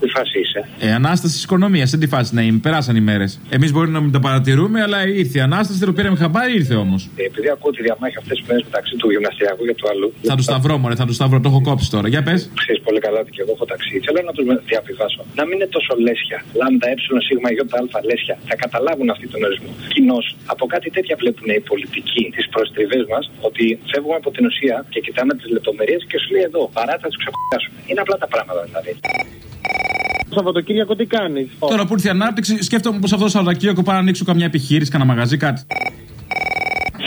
Τι φάση είσαι; Ε, ανάσταση της οικονομίας, σε τι φάση να είμαι. Περάσαν οι μέρες. Εμείς μπορεί να μην τα παρατηρούμε, αλλά ήρθε η ανάσταση, το πήραμε χαμπάρι, ήρθε όμως. Ε, επειδή ακούω τη διαμάχη αυτές τις μέρες μεταξύ του γυμναστιακού και του άλλου. Θα του σταυρώ, μωρέ, θα του σταυρώ, το έχω κόψει τώρα. Για πες. Ξέρεις πολύ καλά ότι και εγώ έχω ταξί. Θέλω να τους διαβιβάσω. Να μην είναι τόσο λέσια. Λάμδα, ε, σίγμα, ι, α, λέσια. Θα καταλάβουν αυτοί τον ορισμό. Κοινώς από κάτι τέτοια βλέπουν οι πολιτικοί τις προστριβές μας ότι φεύγουμε από την ουσία και κοιτάμε τις λεπτομέρειες και σου λέει εδώ παρά θα του ξεχάσουμε. Είναι απλά τα πράγματα δηλαδή. Σαββατοκύριακο τι κάνεις; Τώρα που ήρθε η ανάπτυξη, σκέφτομαι πως αυτό το Σαββατοκύριακο πάω να ανοίξω καμιά επιχείρηση, κανένα μαγαζί, κάτι.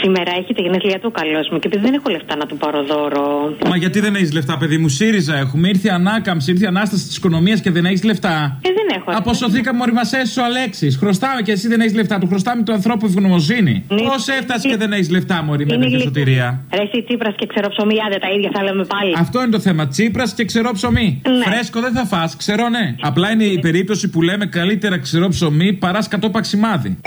Σήμερα έχει τη γενέθλια του ο καλός μου και επειδή δεν έχω λεφτά να του πάρω δώρο. Μα γιατί δεν έχεις λεφτά, παιδί μου, ΣΥΡΙΖΑ έχουμε. Ήρθε η ανάκαμψη, ήρθε η ανάσταση της οικονομίας και δεν έχεις λεφτά. Ε, δεν έχω. Αποσωθήκαμε μόλι μας έσαι ο Αλέξης. Χρωστάμε και εσύ δεν έχεις λεφτά. Του χρωστάμε του ανθρώπου ευγνωμοσύνη. Ναι. Πώς έφτασες και δεν έχεις λεφτά, Μωρή, με Είναι τέτοια γλυκό. σωτηρία; Ρε, εσύ Τσίπρας και ξέρω ψωμί, άντε τα ίδια θα λέμε πάλι. Αυτό είναι το θέμα. Τσίπρας και ξερό ψωμί. Ναι. Φρέσκο δεν θα φά, ξερό ναι. Απλά είναι η περίπτωση που λέμε καλύτερα ξερό ψωμί παρά σκατό παξιμάδι.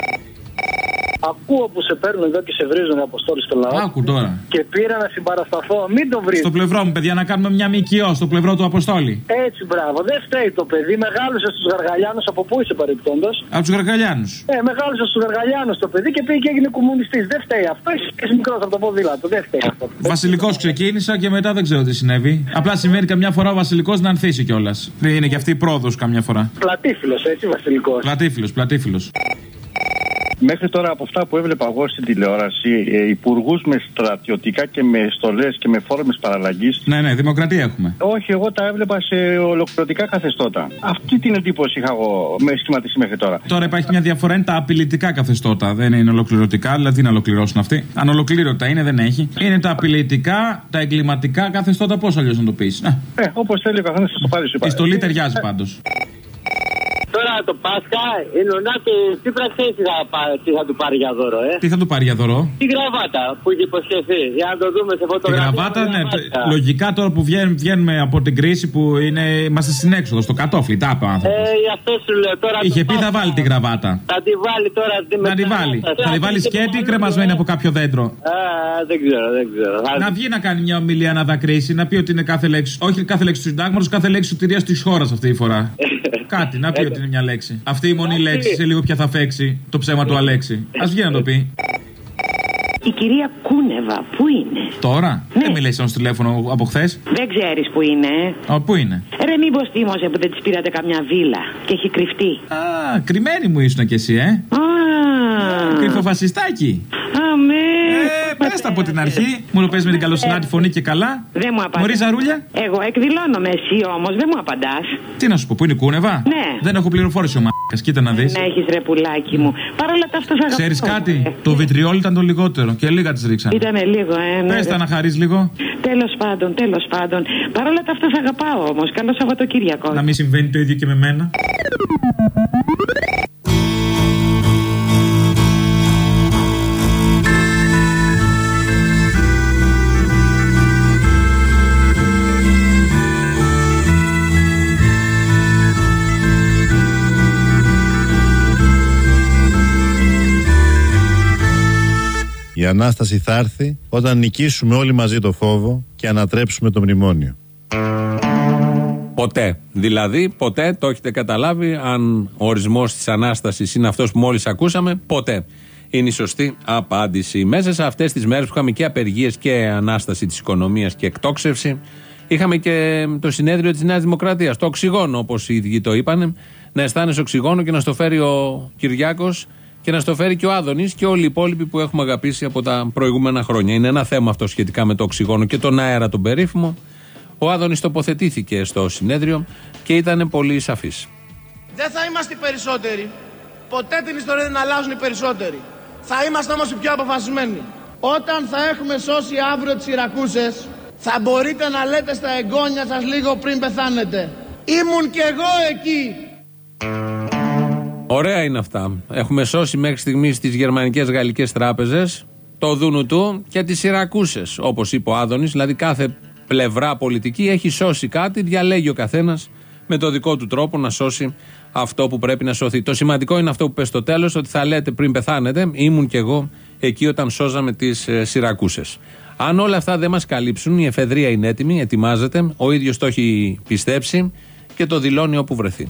Ακούω που σε παίρνουν εδώ και σε βρίζουν οι αποστόλοι στο λαό. Άκου τώρα. Και πήρα να συμπαρασταθώ. Μην το βρεις. Στο πλευρό μου, παιδιά, να κάνουμε μια μικιό στο πλευρό του Αποστόλη. Έτσι, μπράβο. Δεν φταίει το παιδί. Μεγάλωσες στου Γαργαλιάνους. Από πού είσαι παρεμπιπτόντως; Από τους Γαργαλιάνους. Ε, μεγάλωσες στου Γαργαλιάνους το παιδί και πήγε και έγινε κομμουνιστής. Δεν φταίει αυτό. Είσαι μικρός από το ποδήλατο. Δεν φταίει αυτό. Βασιλικός ξεκίνησα και μετά δεν ξέρω τι συνέβη. Απλά συμβαίνει καμιά φορά ο Βασιλικός να ανθίσει κιόλας. Είναι και αυτή η πρόοδος καμιά φορά. Πλατήφιλος, έτσι, βασιλικός. Πλατήφιλος, πλατήφιλος. Μέχρι τώρα από αυτά που έβλεπα εγώ στην τηλεόραση, ε, υπουργούς με στρατιωτικά και με στολές και με φόρμες παραλλαγής. Ναι, ναι, δημοκρατία έχουμε. Όχι, εγώ τα έβλεπα σε ολοκληρωτικά καθεστώτα. Αυτή την εντύπωση είχα εγώ με σχηματίσει μέχρι τώρα. Τώρα υπάρχει μια διαφορά, είναι τα απειλητικά καθεστώτα. Δεν είναι ολοκληρωτικά, δηλαδή να ολοκληρώσουν αυτοί. Αν ολοκλήρωτα είναι, δεν έχει. Είναι τα απειλητικά, τα εγκληματικά καθεστώτα, πώς αλλιώς να το πεις; Ε, όπως θέλει ο καθένας το πάρει σου Η στολή ταιριάζει πάντως. Τώρα το Πάσχα, η νονά του Τσίπρα ξέρει τι, θα πά- τι θα του πάρει για δώρο, ε; Τι θα του πάρει για δωρό. Τη γραβάτα που έχει υποσχεθεί. Για να το δούμε σε Τη φωτογραφία. γραβάτα, ναι. Γραβάτα. Λογικά τώρα που βγαίνουμε, βγαίνουμε από την κρίση που είναι, είμαστε στην έξοδο, στο κατόφλι, τα είπε ο άνθρωπος. Ε, γι' αυτό σου λέω τώρα. Είχε το πει θα Πάσχα. βάλει τη γραβάτα. Θα τη βάλει τώρα. Τη Να τη βάλει. Θα τη βάλει σκέτη ή κρεμασμένη από κάποιο δέντρο. Α, δεν ξέρω, δεν ξέρω. Θα- Να βγει να κάνει μια ομιλία να δακρύσει, να πει ότι είναι κάθε λέξη. Όχι κάθε λέξη του συντάγματος, κάθε λέξη σωτηρία της χώρας αυτή τη φορά. (laughs) Κάτι, να πει ότι είναι μια λέξη. Αυτή η μόνη λέξη, σε λίγο πια θα φέξει το ψέμα του Αλέξη. Α βγει να το πει. Η κυρία Κούνεβα, πού είναι; Τώρα, δεν μιλάει στο τηλέφωνο από χθες; Δεν ξέρεις που είναι. Πού είναι; Ρε, μήπως θύμωσε που δεν της πήρατε καμιά βίλα και έχει κρυφτεί; Α, κρυμμένη μου ήσουν κι εσύ, ε. Α, Κρυφοφασιστάκι. αμέ. Ε, πες τα από την αρχή. Μου το πες με την καλοσυνάτη φωνή και καλά. Δεν μου απαντάς. Μωρή ζαρούλια. Εγώ εκδηλώνομαι, εσύ όμως δεν μου απαντάς. Τι να σου πω, πού είναι η κούνεβα; Ναι. Δεν έχω πληροφόρηση ο μάκα. Κοίτα να δεις. Να έχεις ρε πουλάκι μου. Παρ' όλα τα αυτά θα Ξέρεις κάτι, το βιτριόλ ήταν το λιγότερο και λίγα τη ρίξαν. Ήτανε λίγο, ε. ναι, Πες τα να χαρείς λίγο. Τέλος πάντων, τέλος πάντων. Παρ' όλα τα αυτά σε αγαπάω όμως. Καλό Σαββατοκύριακο. Να μην συμβαίνει το ίδιο και με μένα. Ανάσταση θα έρθει όταν νικήσουμε όλοι μαζί το φόβο και ανατρέψουμε το μνημόνιο. Ποτέ. Δηλαδή, ποτέ το έχετε καταλάβει. Αν ο ορισμός της Ανάστασης είναι αυτός που μόλις ακούσαμε, ποτέ. Είναι η σωστή απάντηση. Μέσα σε αυτές τις μέρες που είχαμε και απεργίες και ανάσταση της οικονομίας και εκτόξευση, είχαμε και το συνέδριο της Νέας Δημοκρατίας. Το οξυγόνο, όπως οι ίδιοι το είπαν. Να αισθάνεσαι οξυγόνο και να στο φέρει ο Κυριάκος και να στο φέρει και ο Άδωνης και όλοι οι υπόλοιποι που έχουμε αγαπήσει από τα προηγούμενα χρόνια. Είναι ένα θέμα αυτό σχετικά με το οξυγόνο και τον αέρα τον περίφημο. Ο Άδωνης τοποθετήθηκε στο συνέδριο και ήταν πολύ σαφής. Δεν θα είμαστε οι περισσότεροι. Ποτέ την ιστορία δεν αλλάζουν οι περισσότεροι. Θα είμαστε όμως οι πιο αποφασισμένοι. Όταν θα έχουμε σώσει αύριο τις Ιρακούσες, θα μπορείτε να λέτε στα εγγόνια σας λίγο πριν πεθάνετε. Ήμουν κι εγώ εκεί. Ωραία είναι αυτά. Έχουμε σώσει μέχρι στιγμής τις γερμανικές γαλλικές τράπεζες, το δούνου του και τις Ιρακούσε. Όπως είπε ο Άδωνης, δηλαδή κάθε πλευρά πολιτική έχει σώσει κάτι, διαλέγει ο καθένας με το δικό του τρόπο να σώσει αυτό που πρέπει να σωθεί. Το σημαντικό είναι αυτό που πες στο τέλος, ότι θα λέτε πριν πεθάνετε, ήμουν κι εγώ εκεί όταν σώζαμε τις ε, Σιρακούσες. Αν όλα αυτά δεν μας καλύψουν, η εφεδρεία είναι έτοιμη, ετοιμάζεται, ο ίδιος το έχει πιστέψει και το δηλώνει όπου βρεθεί.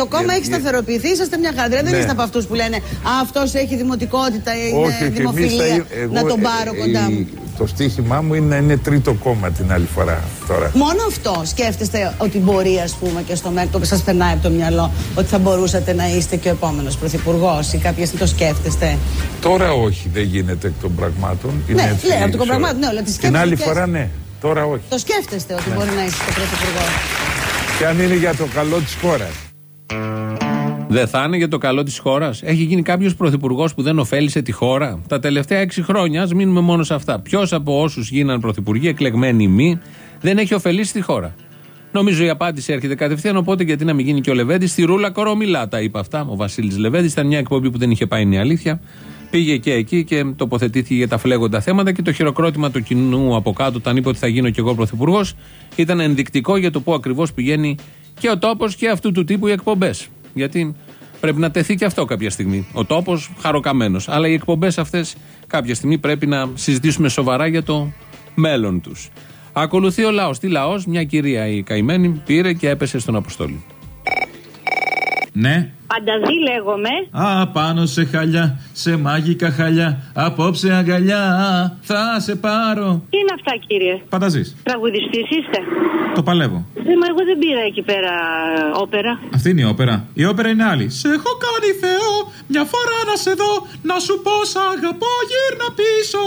Το κόμμα έχει σταθεροποιηθεί, είσαστε μια χαρά. Δεν Ναι. είστε από αυτούς που λένε Α, αυτός έχει δημοτικότητα, είναι Όχι, όχι, εμείς δημοφιλία. θα εί- εγώ, να τον ε, πάρω ε, κοντά η- μου. Το στίχημά μου είναι να είναι τρίτο κόμμα την άλλη φορά τώρα. Μόνο αυτό σκέφτεστε ότι μπορεί, ας πούμε, και στο μέλλον, το σας περνάει από το μυαλό, ότι θα μπορούσατε να είστε και ο επόμενος πρωθυπουργός ή κάποια στιγμή το σκέφτεστε; Τώρα όχι, δεν γίνεται εκ των πραγμάτων. Είναι Ναι, έτσι λέει, από η το κομπραγμάτων, ναι, αλλά τη Την σκέφτεστε άλλη και- φορά ναι, τώρα όχι. Το σκέφτεστε ότι Ναι. μπορεί να είστε πρωθυπουργό; Και αν είναι για το καλό της χώρας. Δεν θα είναι για το καλό της χώρας. Έχει γίνει κάποιος πρωθυπουργός που δεν ωφέλησε τη χώρα τα τελευταία έξι χρόνια. Α μείνουμε μόνο σε αυτά. Ποιος από όσους γίναν πρωθυπουργοί, εκλεγμένοι ή μη, δεν έχει ωφελήσει τη χώρα. Νομίζω η απάντηση έρχεται κατευθείαν. Οπότε γιατί να μην γίνει και ο Λεβέντης. Στη ρούλα κορομιλά τα είπε αυτά. Ο Βασίλης Λεβέντης ήταν μια εκπομπή που δεν είχε πάει είναι η αλήθεια. Πήγε και εκεί και τοποθετήθηκε για τα φλέγοντα θέματα και το χειροκρότημα του κοινού από κάτω, όταν είπε ότι θα γίνω κι εγώ πρωθυπουργός, ήταν ενδεικτικό για το πού ακριβώς πηγαίνει και ο τόπος και αυτού του τύπου οι εκπομπές. Γιατί Πρέπει να τεθεί και αυτό κάποια στιγμή. Ο τόπος χαροκαμένος. Αλλά οι εκπομπές αυτές κάποια στιγμή πρέπει να συζητήσουμε σοβαρά για το μέλλον τους. Ακολουθεί ο λαός. Τι λαός, μια κυρία η καημένη πήρε και έπεσε στον Αποστόλη. Ναι. Πανταζή λέγομαι. Α, πάνω σε χαλιά, σε μάγικα χαλιά. Απόψε αγκαλιά, θα σε πάρω. Τι είναι αυτά, κύριε; Πανταζή. Τραγουδιστής είστε; Το παλεύω. Ε, μα εγώ δεν πήρα εκεί πέρα ε, όπερα. Αυτή είναι η όπερα. Η όπερα είναι άλλη. Σε έχω κάνει Θεό, μια φορά να σε δω, να σου πω σ' αγαπώ, γύρνα πίσω.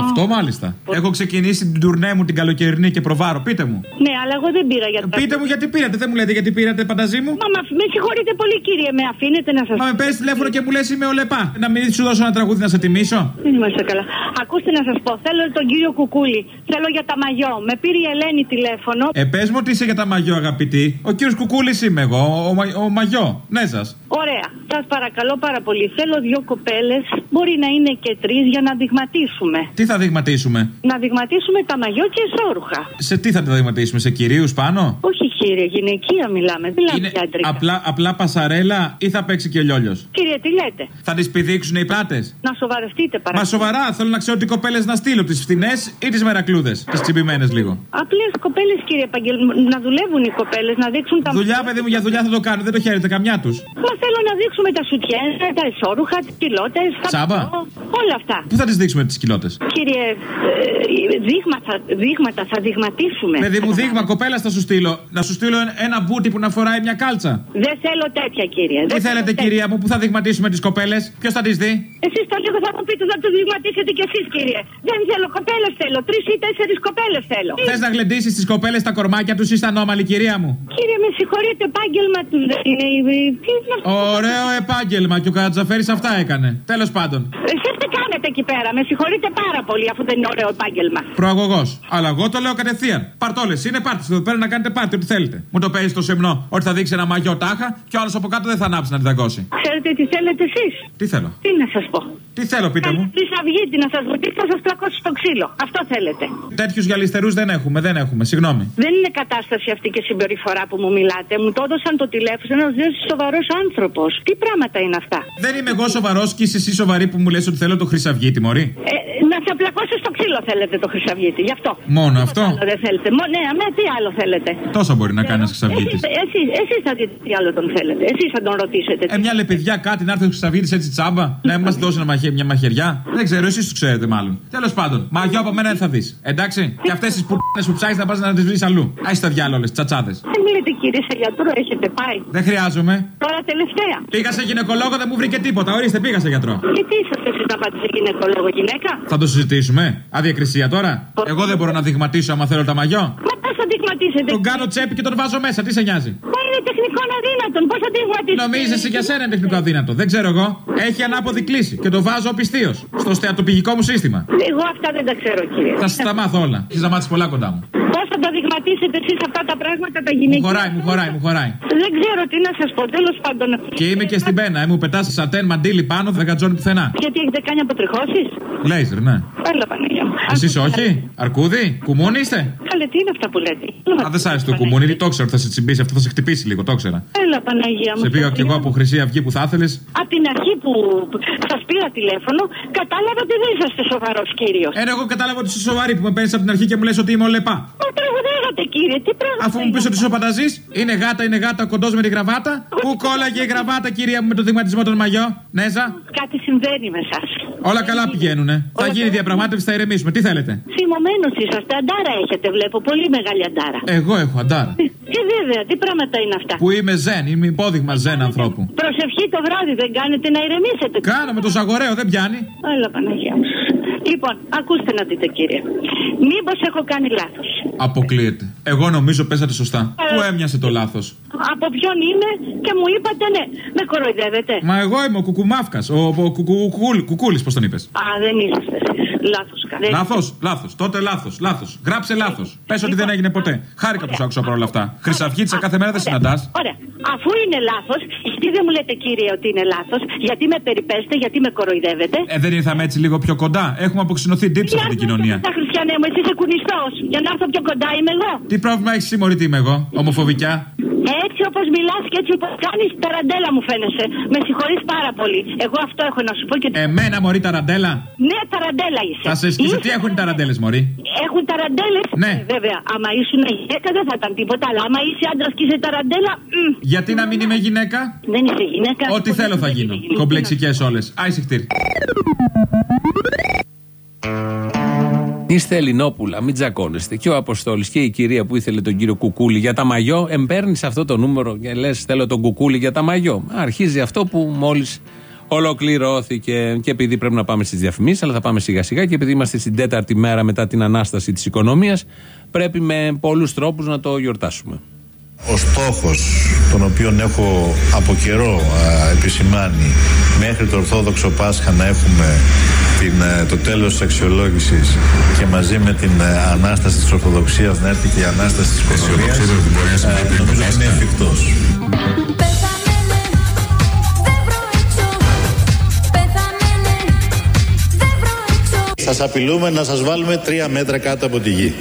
Αυτό μάλιστα. Έχω ξεκινήσει την τουρνέ μου την καλοκαιρινή και προβάρω. Πείτε μου. Ναι, αλλά εγώ δεν πήρα για τα. Πείτε μου γιατί πήρατε, δεν μου λέτε γιατί πήρατε, πανταζή μου. Μα, μα με συγχωρείτε πολύ, κύριε, με αφήνετε να σα Μα με παίρνεις τηλέφωνο και μου λες είμαι ο Λεπά. Να μην σου δώσω ένα τραγούδι να σε τιμήσω. Δεν είμαστε καλά. Ακούστε να σας πω, θέλω τον κύριο Κουκούλη. Θέλω για τα μαγιό. Με πήρε η Ελένη τηλέφωνο. Ε, πες μου τι είσαι για τα μαγιό, αγαπητή. Ο κύριος Κουκούλης είμαι εγώ, ο, μα- ο μαγιό. Ναι, σας. Ωραία. Σας παρακαλώ πάρα πολύ. Θέλω δύο κοπέλες, μπορεί να είναι και τρεις, για να δειγματίσουμε. Τι θα δειγματίσουμε; Να δειγματίσουμε τα μαγιό και εσόρουχα. Σε τι θα τα δειγματίσουμε, σε κυρίους πάνω; Όχι κύριε, γυναικεία μιλάμε. Δεν μιλάμε για άντρικα. Απλά, απλά πασαρέλα ή θα παίξει και ο λιόλιος; Κύριε, τι λέτε; Θα τις πηδήξουν οι πλάτες; Να σοβαρευτείτε Μα παρακαλώ. σοβαρά, θέλω να ξέρω τι κοπέλες να στείλω. Τις φθηνέ ή τις μερακλούδες. Τις τσιμπημένες λίγο. Απλές κοπέλες, κύριε Παγγελ, να δουλεύουν οι κοπέλες, να δείξουν τα. Δουλειά, παιδί μου, για δουλειά θα το κάνω. Δεν το χαίρεται καμιά τους. Μα θέλω να δείξουμε τα σουτιέν, τα εσόρουχα, τις πιλότες, τα Τσάμπα. πανό, όλα αυτά. Πού θα τις δείξουμε τις κοιλότες; Κύριε, ε, δείγματα, δείγματα θα δειγματίσουμε. Παιδί μου, δείγμα κοπέλα θα σου στείλω. Να σου στείλω ένα- ένα μπούτι που να φοράει μια κάλτσα. Δεν θέλω τέτοια, κύριε. Τι Δεν θέλετε, θέλω κυρία μου, που θα δειγματίσουμε τις κοπέλες; Ποιος θα τις δει; Εσείς το λίγο θα μου πείτε να το δειγματίσετε κι εσείς, κύριε. Δεν θέλω κοπέλες, θέλω. Τρεις ή τέσσερις κοπέλες θέλω. Θες να γλεντήσεις τις κοπέλες τα κορμάκια τους ή στα νόμαλη, κυρία μου; Κύριε, με συγχωρείτε, επάγγελμα τους δεν είναι. η- Τι είναι αυτό; Ωραίο επάγγελμα και ο Κατζαφέρης αυτά έκανε. Τέλος πάντων. Εσείς τι κάνετε εκεί πέρα, με συγχωρείτε πάρα πολύ, αφού δεν είναι ωραίο επάγγελμα. Προαγωγός. Αλλά εγώ το λέω κατευθείαν. Παρτόλες, είναι πάρτι εδώ πέρα να κάνετε πάρτι, ό,τι θέλετε. Μου το παίζει το σεμνό ότι θα δείξει ένα μαγιό τάχα και ο άλλος από κάτω δεν θα ανάψει να τη δαγκώσει. Ξέρετε τι θέλετε εσείς; Τι θέλω. Τι να σας πω; Τι θέλω, πείτε μου. Τη Αυγήτη να σας βοηθήσει, θα σας πλακώσει στο ξύλο. Αυτό θέλετε. Τέτοιους γυαλιστερούς δεν έχουμε, δεν έχουμε. Συγγνώμη. Δεν είναι κατάσταση αυτή και συμπεριφορά που μου μιλάτε. Μου το έδωσαν το τηλέφωνο ένας σοβαρός άνθρωπος. Τι πράγματα είναι αυτά; Δεν είμαι εγώ σοβαρός και είσαι εσύ σοβαρή που μου λες ότι θέλω το Χρυσαυγίτη, Μωρή. Ε, να σε πλακώσει στο ξύλο θέλετε το Χρυσαυγίτη, γι' αυτό. Μόνο αυτό; Άλλο δεν θέλετε. Μό, ναι, με τι άλλο θέλετε. Τόσα μπορεί να κάνει ένας Χρυσαυγίτη. Εσείς, εσείς, εσείς θα δείτε τι άλλο τον θέλετε. Εσείς θα τον ρωτήσετε. Ε, μια λεπιδιά κάτι να έρθει ο Χρυσαυγίτη έτσι τσάμπα. να μας δώσει ένα μαχαι- μια μαχαιριά. Δεν ξέρω, εσείς του ξέρετε μάλλον. Τέλος πάντων, μαγιό από μένα δεν θα δεις. Εντάξει. Και αυτές τις που που ψάχνεις να πας να τις βρεις αλλού. Α τα διάλογε, τσατσάδες. Δεν μιλείτε κύριε σε γιατρό, έχετε πάει. Δεν χρειάζομαι. Τώρα τελευταία. Πήγα σε γυναικολόγο, δεν μου βρήκε τίποτα. Ορίστε, πήγα σε γιατρό. Και τι είσαστε εσείς να πάτε σε γυναικολόγο γυναίκα; Θα το συζητήσουμε. Αδιακρισία τώρα. Εγώ δεν μπορώ να δειγματίσω άμα θέλω τα μαγιό. Μα πώς θα δειγματίσετε; Τον κάνω τσέπη και τον βάζω μέσα. Τι σε νοιάζει; Μα είναι τεχνικό αδύνατον. Πώς θα δειγματίσετε. Νομίζεσαι για σένα είναι τεχνικό αδύνατο. Δεν ξέρω εγώ. Έχει ανάποδη κλίση και το βάζω πιστίως στο στεατοπηγικό μου σύστημα. Εγώ αυτά δεν τα ξέρω κύριε. Θα σα τα μάθω όλα. Έχεις να μάθεις πολλά κοντά μου. Πώς θα τα δειγματίσετε εσείς αυτά τα πράγματα τα Μου γυναικεία. χωράει, μου χωράει, μου χωράει. Δεν ξέρω τι να σας πω. Τέλος πάντων. Και είμαι και στην πένα. Ε, μου πετάς σατέν μαντίλι πάνω, δεν κατζώνει πουθενά. Γιατί έχετε κάνει αποτριχώσεις; Λέιζερ, ναι. Έλα Παναγία μου. Εσείς όχι; Αρκούδι, κουμούνι είστε; Καλέ, τι είναι αυτά που λέτε; Α, δεν σ' άρεσε το κουμούνι, τι το ξέρω ότι θα σε τσιμπήσει, αυτό θα σε χτυπήσει λίγο, το ξέρα. Έλα Παναγία μου. Σε πήγα κι εγώ από Χρυσή Αυγή που θα ήθελες. Από την αρχή που σας πήρα τηλέφωνο, κατάλαβα ότι δεν είσαστε σοβαρός κύριος. Ένα εγώ κατάλαβα ότι είσαι σοβαρή που με παίρνεις από την αρχή και μου λες ότι είμαι ο Λεπά. Μα τραγουδάγατε κύριε, τι πράγμα. Αφού μου πεις ότι είσαι ο πανταζής, είναι γάτα, είναι γάτα, κοντός με τη γραβάτα. Πού κόλλαγε η γραβάτα, κυρία μου, με το δειγματισμό των μαγιό. Νέζα. Κάτι συμβαίνει με εσά. Όλα καλά πηγαίνουνε. Θα γίνει διαπραγμάτευση, θα ηρεμήσουμε. Τι θέλετε; Θυμωμένος είσαστε, αντάρα έχετε, βλέπω. Πολύ μεγάλη αντάρα. Εγώ έχω αντάρα. Και βέβαια, τι πράγματα είναι αυτά. Που είμαι ζεν, είμαι υπόδειγμα ζεν ανθρώπου. Προσευχή το βράδυ δεν κάνετε να ηρεμήσετε. Κάνω με το ζαγορέο, δεν πιάνει. Έλα Παναγία μου. Λοιπόν, ακούστε να δείτε κύριε. Μήπως έχω κάνει λάθος. Αποκλείεται. Εγώ νομίζω παίζατε σωστά. Ε. Πού έμοιασε το λάθος; Από ποιον είμαι και μου είπατε ναι. Με κοροϊδεύετε. Μα εγώ είμαι ο κουκουμάφκας. Ο, ο κουκούλης, κουκούλης, πώς τον είπες; Α, δεν είσαστε εσείς. Λάθος κάνετε. Λάθος, λάθος. Τότε λάθος, λάθος. Γράψε λάθος. Πες ότι δεν έγινε ποτέ. Χάρηκα που σ' άκουσα παρόλα αυτά. Χρυσαυγίτσα κάθε μέρα δεν συναντάς. Ωραία. Αφού είναι λάθος, γιατί δεν μου λέτε κύριε ότι είναι λάθος, γιατί με περιπέστε, γιατί με κοροϊδεύετε; Ε, δεν ήρθαμε έτσι λίγο πιο κοντά. Έχουμε αποξηνωθεί ντύψη αυτή την κοινωνία. Τα χριστιανέ μου, εσύ είσαι κουνιστός. Για να έρθω πιο κοντά είμαι εγώ. Τι πρόβλημα έχεις συμμορή τι είμαι εγώ, ομοφοβικιά. Έτσι όπω όπω μιλάς και έτσι όπως κάνεις, ταραντέλα μου φαίνεσαι. Με συγχωρείς πάρα πολύ. Εγώ αυτό έχω να σου πω και. Εμένα μωρή ταραντέλα. Ναι, ταραντέλα είσαι. Θα σε σκίσω. Είσαι- Τι έχουν οι ταραντέλε, Μωρή. Έχουν ταραντέλε. Ναι. Βέβαια, άμα ήσουν γυναίκα δεν θα ήταν τίποτα. Αλλά άμα είσαι άντρας και είσαι ταραντέλα. μμ, Γιατί να μην είμαι γυναίκα; Δεν είσαι γυναίκα. Ό,τι θέλω θα γίνω. Κομπλεξικές όλες. Άισε χτύρ. Είστε Ελληνόπουλα, μην τζακώνεστε. Και ο Αποστόλης και η κυρία που ήθελε τον κύριο Κουκούλη για τα μαγιό, εμπέρνει αυτό το νούμερο και λες: Θέλω τον Κουκούλη για τα μαγιό. Αρχίζει αυτό που μόλις ολοκληρώθηκε. Και επειδή πρέπει να πάμε στις διαφημίσεις, αλλά θα πάμε σιγά σιγά και επειδή είμαστε στην τέταρτη μέρα μετά την ανάσταση της οικονομίας, πρέπει με πολλούς τρόπους να το γιορτάσουμε. Ο στόχος τον οποίο έχω από καιρό α, επισημάνει μέχρι το Ορθόδοξο Πάσχα να έχουμε την, ε, το τέλος της αξιολόγησης και μαζί με την ε, Ανάσταση της Ορθοδοξίας να έρθει και η Ανάσταση της Οικονομίας ε, νομίζω είναι εφικτός. Σας απειλούμε να σας βάλουμε τρία μέτρα κάτω από τη γη.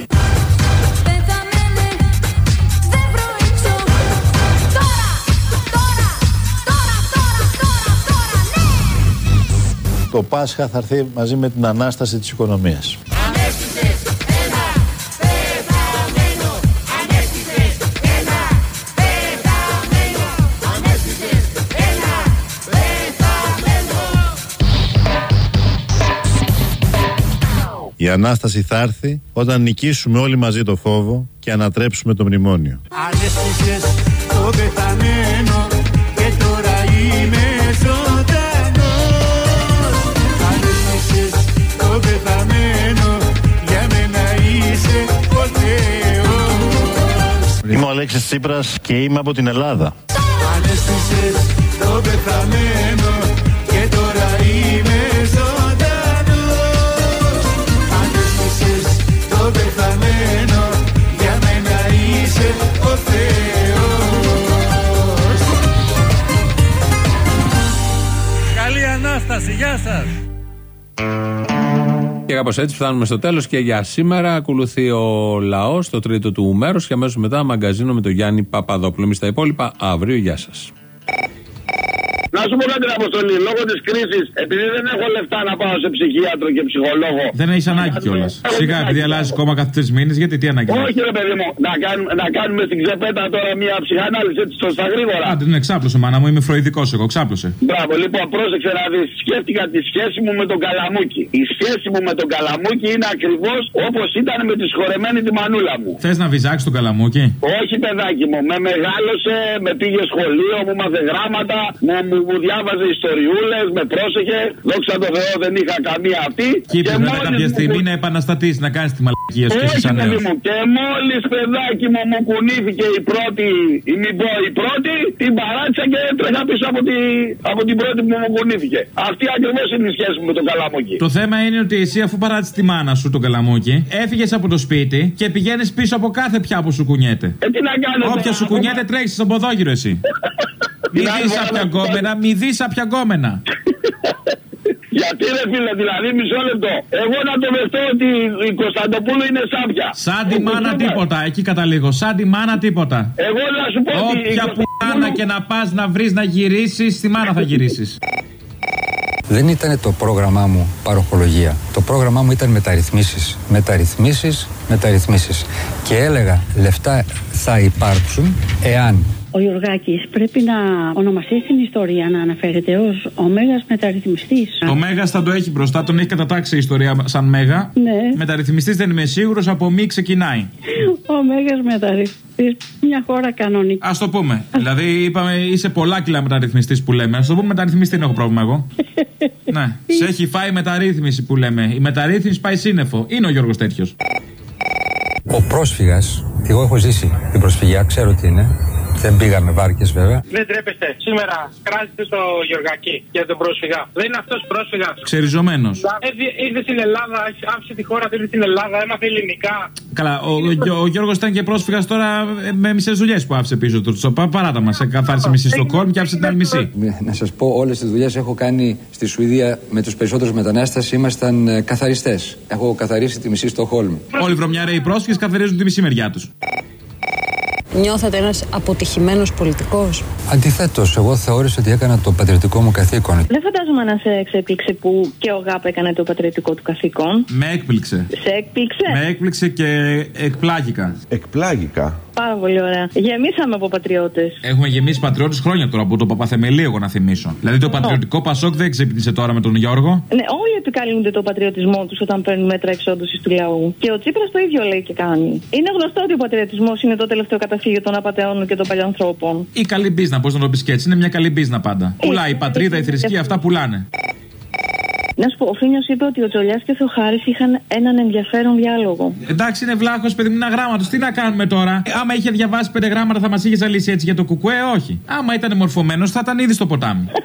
Το Πάσχα θα έρθει μαζί με την Ανάσταση της Οικονομίας. Η Ανάσταση θα έρθει όταν νικήσουμε όλοι μαζί το φόβο και ανατρέψουμε το μνημόνιο. Ανέστησες το πεθαμένο Είμαι ο Αλέξης Τσίπρας και είμαι από την Ελλάδα. Ανέστησες το πεθαμένο και τώρα είμαι ζωντανός Ανέστησες το πεθαμένο για μένα είσαι ο Θεός Καλή Ανάσταση, γεια σας. Και κάπως έτσι φτάνουμε στο τέλος και για σήμερα. Ακολουθεί ο λαός, το τρίτο του μέρο και αμέσως μετά μαγκαζίνο με τον Γιάννη Παπαδόπουλο. Εμείς τα υπόλοιπα αύριο. Γεια σας. Να σου πω κάτι, Αποστολή. Λόγω της κρίσης, επειδή δεν έχω λεφτά να πάω σε ψυχίατρο και ψυχολόγο. Δεν έχεις ανάγκη κιόλας. Σιγά, επειδή αλλάζει κόμμα κάθε τρεις μήνες, γιατί τι ανάγκη. να Όχι, ρε παιδί μου, να κάνουμε, να κάνουμε στην ξεπέτα τώρα μια ψυχανάλυση έτσι στο στα γρήγορα. Άντε, ναι, ξάπλωσε, μάνα μου, είμαι φροηδικός εγώ, ξάπλωσε. Μπράβο, λοιπόν, πρόσεξε να δεις. Σκέφτηκα τη σχέση μου με τον Καλαμούκι. Η σχέση μου με τον Καλαμούκι είναι ακριβώς όπως ήταν με τη σχορεμένη τη μανούλα μου. Θες να βυζάξεις τον καλαμούκι. Όχι, παιδάκι μου, με μεγάλωσε, με πήγε σχολείο, μου μάθε γράμματα, μου, μου, μου διάβαζε ιστοριούλες, με πρόσεχε. Δόξα τω Θεώ δεν είχα καμία αυτή. Και είπε βέβαια μόλις κάποια μου- στιγμή να επαναστατήσει, να κάνει τη μαλακία σου και εσύ όχι, σαν παιδί νέος. μου. Και μόλις παιδάκι μου μου κουνήθηκε η πρώτη, η μην πω η πρώτη, την παράτησα και έτρεχα πίσω από, τη, από την πρώτη που μου κουνήθηκε. Αυτή ακριβώς είναι η σχέση μου με τον Καλαμούκι. Το θέμα είναι ότι εσύ, αφού παράτησες τη μάνα σου τον καλαμούκι, έφυγες από το σπίτι και πηγαίνεις πίσω από κάθε πια που σου κουνιέται. Ε, τι να κάνω, Όποια τώρα, σου κουνιέται, τρέχεις στον ποδόγυρο εσύ. (laughs) Μη Την άλλη δεις φορά απια να- γκόμενα, μη δεις απια γκόμενα. (laughs) Γιατί ρε φίλε, δηλαδή μισό λεπτό. Εγώ να το δεχτώ ότι η Κωνσταντοπούλου είναι σάπια. Σαν τη μάνα τίποτα, εκεί καταλήγω. Σαν τη μάνα τίποτα. Εγώ να σου πω ότι. η Όποια Κωνσταντοπούλου- πουάνα και να πας να βρεις να γυρίσεις, στη μάνα θα γυρίσεις. Δεν ήταν το πρόγραμμά μου παροχολογία. Το πρόγραμμά μου ήταν μεταρρυθμίσεις. Μεταρρυθμίσεις, μεταρρυθμίσεις. Και έλεγα λεφτά θα υπάρξουν εάν Ο Γιωργάκης πρέπει να ονομαστείς στην ιστορία να αναφέρεται ως ο Μέγας μεταρρυθμιστής. Το Μέγας θα το έχει μπροστά, τον έχει κατατάξει η ιστορία σαν Μέγα. Ναι. Μεταρρυθμιστής δεν είμαι σίγουρος, από μη ξεκινάει. Ο Μέγας μεταρρυθμιστής, μια χώρα κανονική. Α το πούμε. δηλαδή, είπαμε, είσαι πολλά κιλά μεταρρυθμιστής που λέμε. Α το πούμε μεταρρυθμιστή, δεν έχω πρόβλημα εγώ. (laughs) ναι. Σε έχει φάει μεταρρύθμιση που λέμε. Η μεταρρύθμιση πάει σύννεφο. Είναι ο Γιώργος τέτοιος. ο πρόσφυγας, εγώ έχω ζήσει την προσφυγιά, ξέρω τι είναι. Δεν πήγα με βάρκες βέβαια. Δεν τρέπεστε. Σήμερα κράζετε στο Γεωργακή για τον πρόσφυγα. Δεν είναι αυτός πρόσφυγας. Ξεριζωμένος. Ήρθε στην Ελλάδα, άφησε τη χώρα του, ήρθε στην Ελλάδα, έμαθε ελληνικά. Καλά, ο, ο, ο Γιώργος ήταν και πρόσφυγας τώρα ε, με μισές δουλειές που άφησε πίσω του. Στο πα- Παράτα μας. Καθάρισε μισή στο κόλμ και άφησε την άλλη μισή. Να σας πω, όλες τις δουλειές έχω κάνει στη Σουηδία με τους περισσότερους μετανάστες. Ήμασταν ε, καθαριστές. Έχω καθαρίσει τη μισή στο Χόλμ. Όλοι οι βρωμιαρέοι πρόσφυγες καθαρίζουν τη μισή μεριά τους. Νιώθατε ένας αποτυχημένος πολιτικός; Αντιθέτως, εγώ θεώρησα ότι έκανα το πατριωτικό μου καθήκον. Δεν φαντάζομαι να σε εξέπληξε που και ο ΓΑΠ έκανε το πατριωτικό του καθήκον. Με έκπληξε. Σε έκπληξε; Με έκπληξε και εκπλάγηκα. Εκπλάγηκα; Πάρα πολύ ωραία. Γεμίσαμε από πατριώτες. Έχουμε γεμίσει πατριώτες χρόνια τώρα από το Παπαθεμελή, εγώ να θυμίσω. Δηλαδή το πατριωτικό Πασόκ δεν ξύπνησε τώρα με τον Γιώργο. Ναι, όλοι επικαλούνται το πατριωτισμό τους όταν παίρνουν μέτρα εξόντωσης του λαού. Και ο Τσίπρας το ίδιο λέει και κάνει. Είναι γνωστό ότι ο πατριωτισμός είναι το τελευταίο καταφύγιο των απαταιών και των παλιανθρώπων. Ή καλή μπίζνα, πώ να το πεις και έτσι. Είναι μια καλή μπίζνα πάντα. Πουλάει η πατρίδα, η θρησκεία, αυτά πουλάνε. Να σου πω, ο Φίνιος είπε ότι ο Τζολιάς και ο Θεοχάρης είχαν έναν ενδιαφέρον διάλογο. Εντάξει, είναι βλάχος, παιδί μου, είναι αγράμματος. Τι να κάνουμε τώρα; Ε, άμα είχε διαβάσει πέντε γράμματα, θα μας είχε ζαλίσει έτσι για το κουκουέ, όχι. Άμα ήταν μορφωμένος, θα ήταν ήδη στο ποτάμι. (laughs)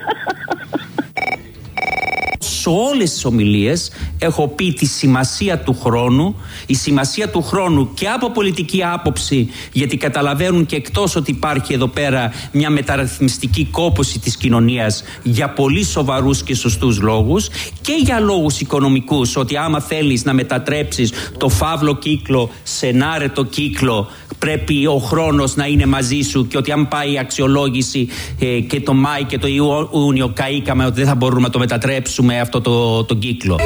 σε όλες τις ομιλίες έχω πει τη σημασία του χρόνου, η σημασία του χρόνου και από πολιτική άποψη, γιατί καταλαβαίνουν και εκτός ότι υπάρχει εδώ πέρα μια μεταρρυθμιστική κόπωση της κοινωνίας για πολύ σοβαρούς και σωστούς λόγους και για λόγους οικονομικούς, ότι άμα θέλεις να μετατρέψεις το φαύλο κύκλο σε ένα άρετο κύκλο, πρέπει ο χρόνος να είναι μαζί σου και ότι αν πάει η αξιολόγηση ε, και το Μάη και το Ιούνιο καήκαμε ότι δεν θα μπορούμε να το μετατρέψουμε αυτό το, τον κύκλο.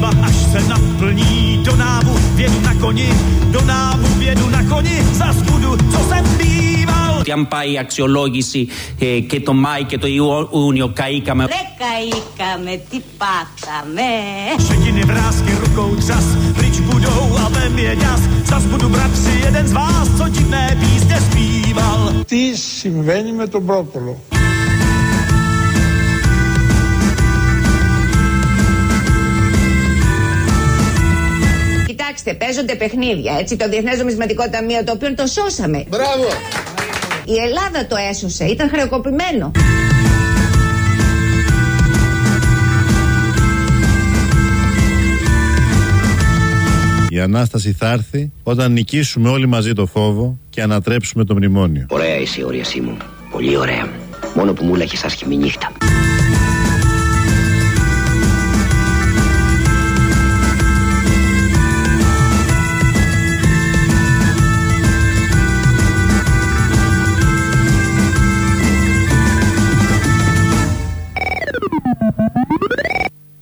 Služba, až se naplní do návu, vědu na koni, do návu vědu na koni, za skudu, co jsem býval. Ότι αν πάει η αξιολόγηση ε, και το Μάη και το Ιούνιο καήκαμε. Ρε καήκαμε, τι πάθαμε. Šetiny vrázky rukou třas, pryč budou a vem je ďas. Zas budu bratři jeden z vás, co divné písně zpíval. Τι συμβαίνει με τον Πρόπολο. Κοιτάξτε, παίζονται παιχνίδια, έτσι, το Διεθνές Νομισματικό Ταμείο, το οποίο το σώσαμε. Μπράβο. Η Ελλάδα το έσωσε, ήταν χρεοκοπημένο. Η Ανάσταση θα έρθει όταν νικήσουμε όλοι μαζί το φόβο και ανατρέψουμε το μνημόνιο. Ωραία είσαι, όρια μου. Πολύ ωραία. Μόνο που μου έλεγε άσχημη νύχτα.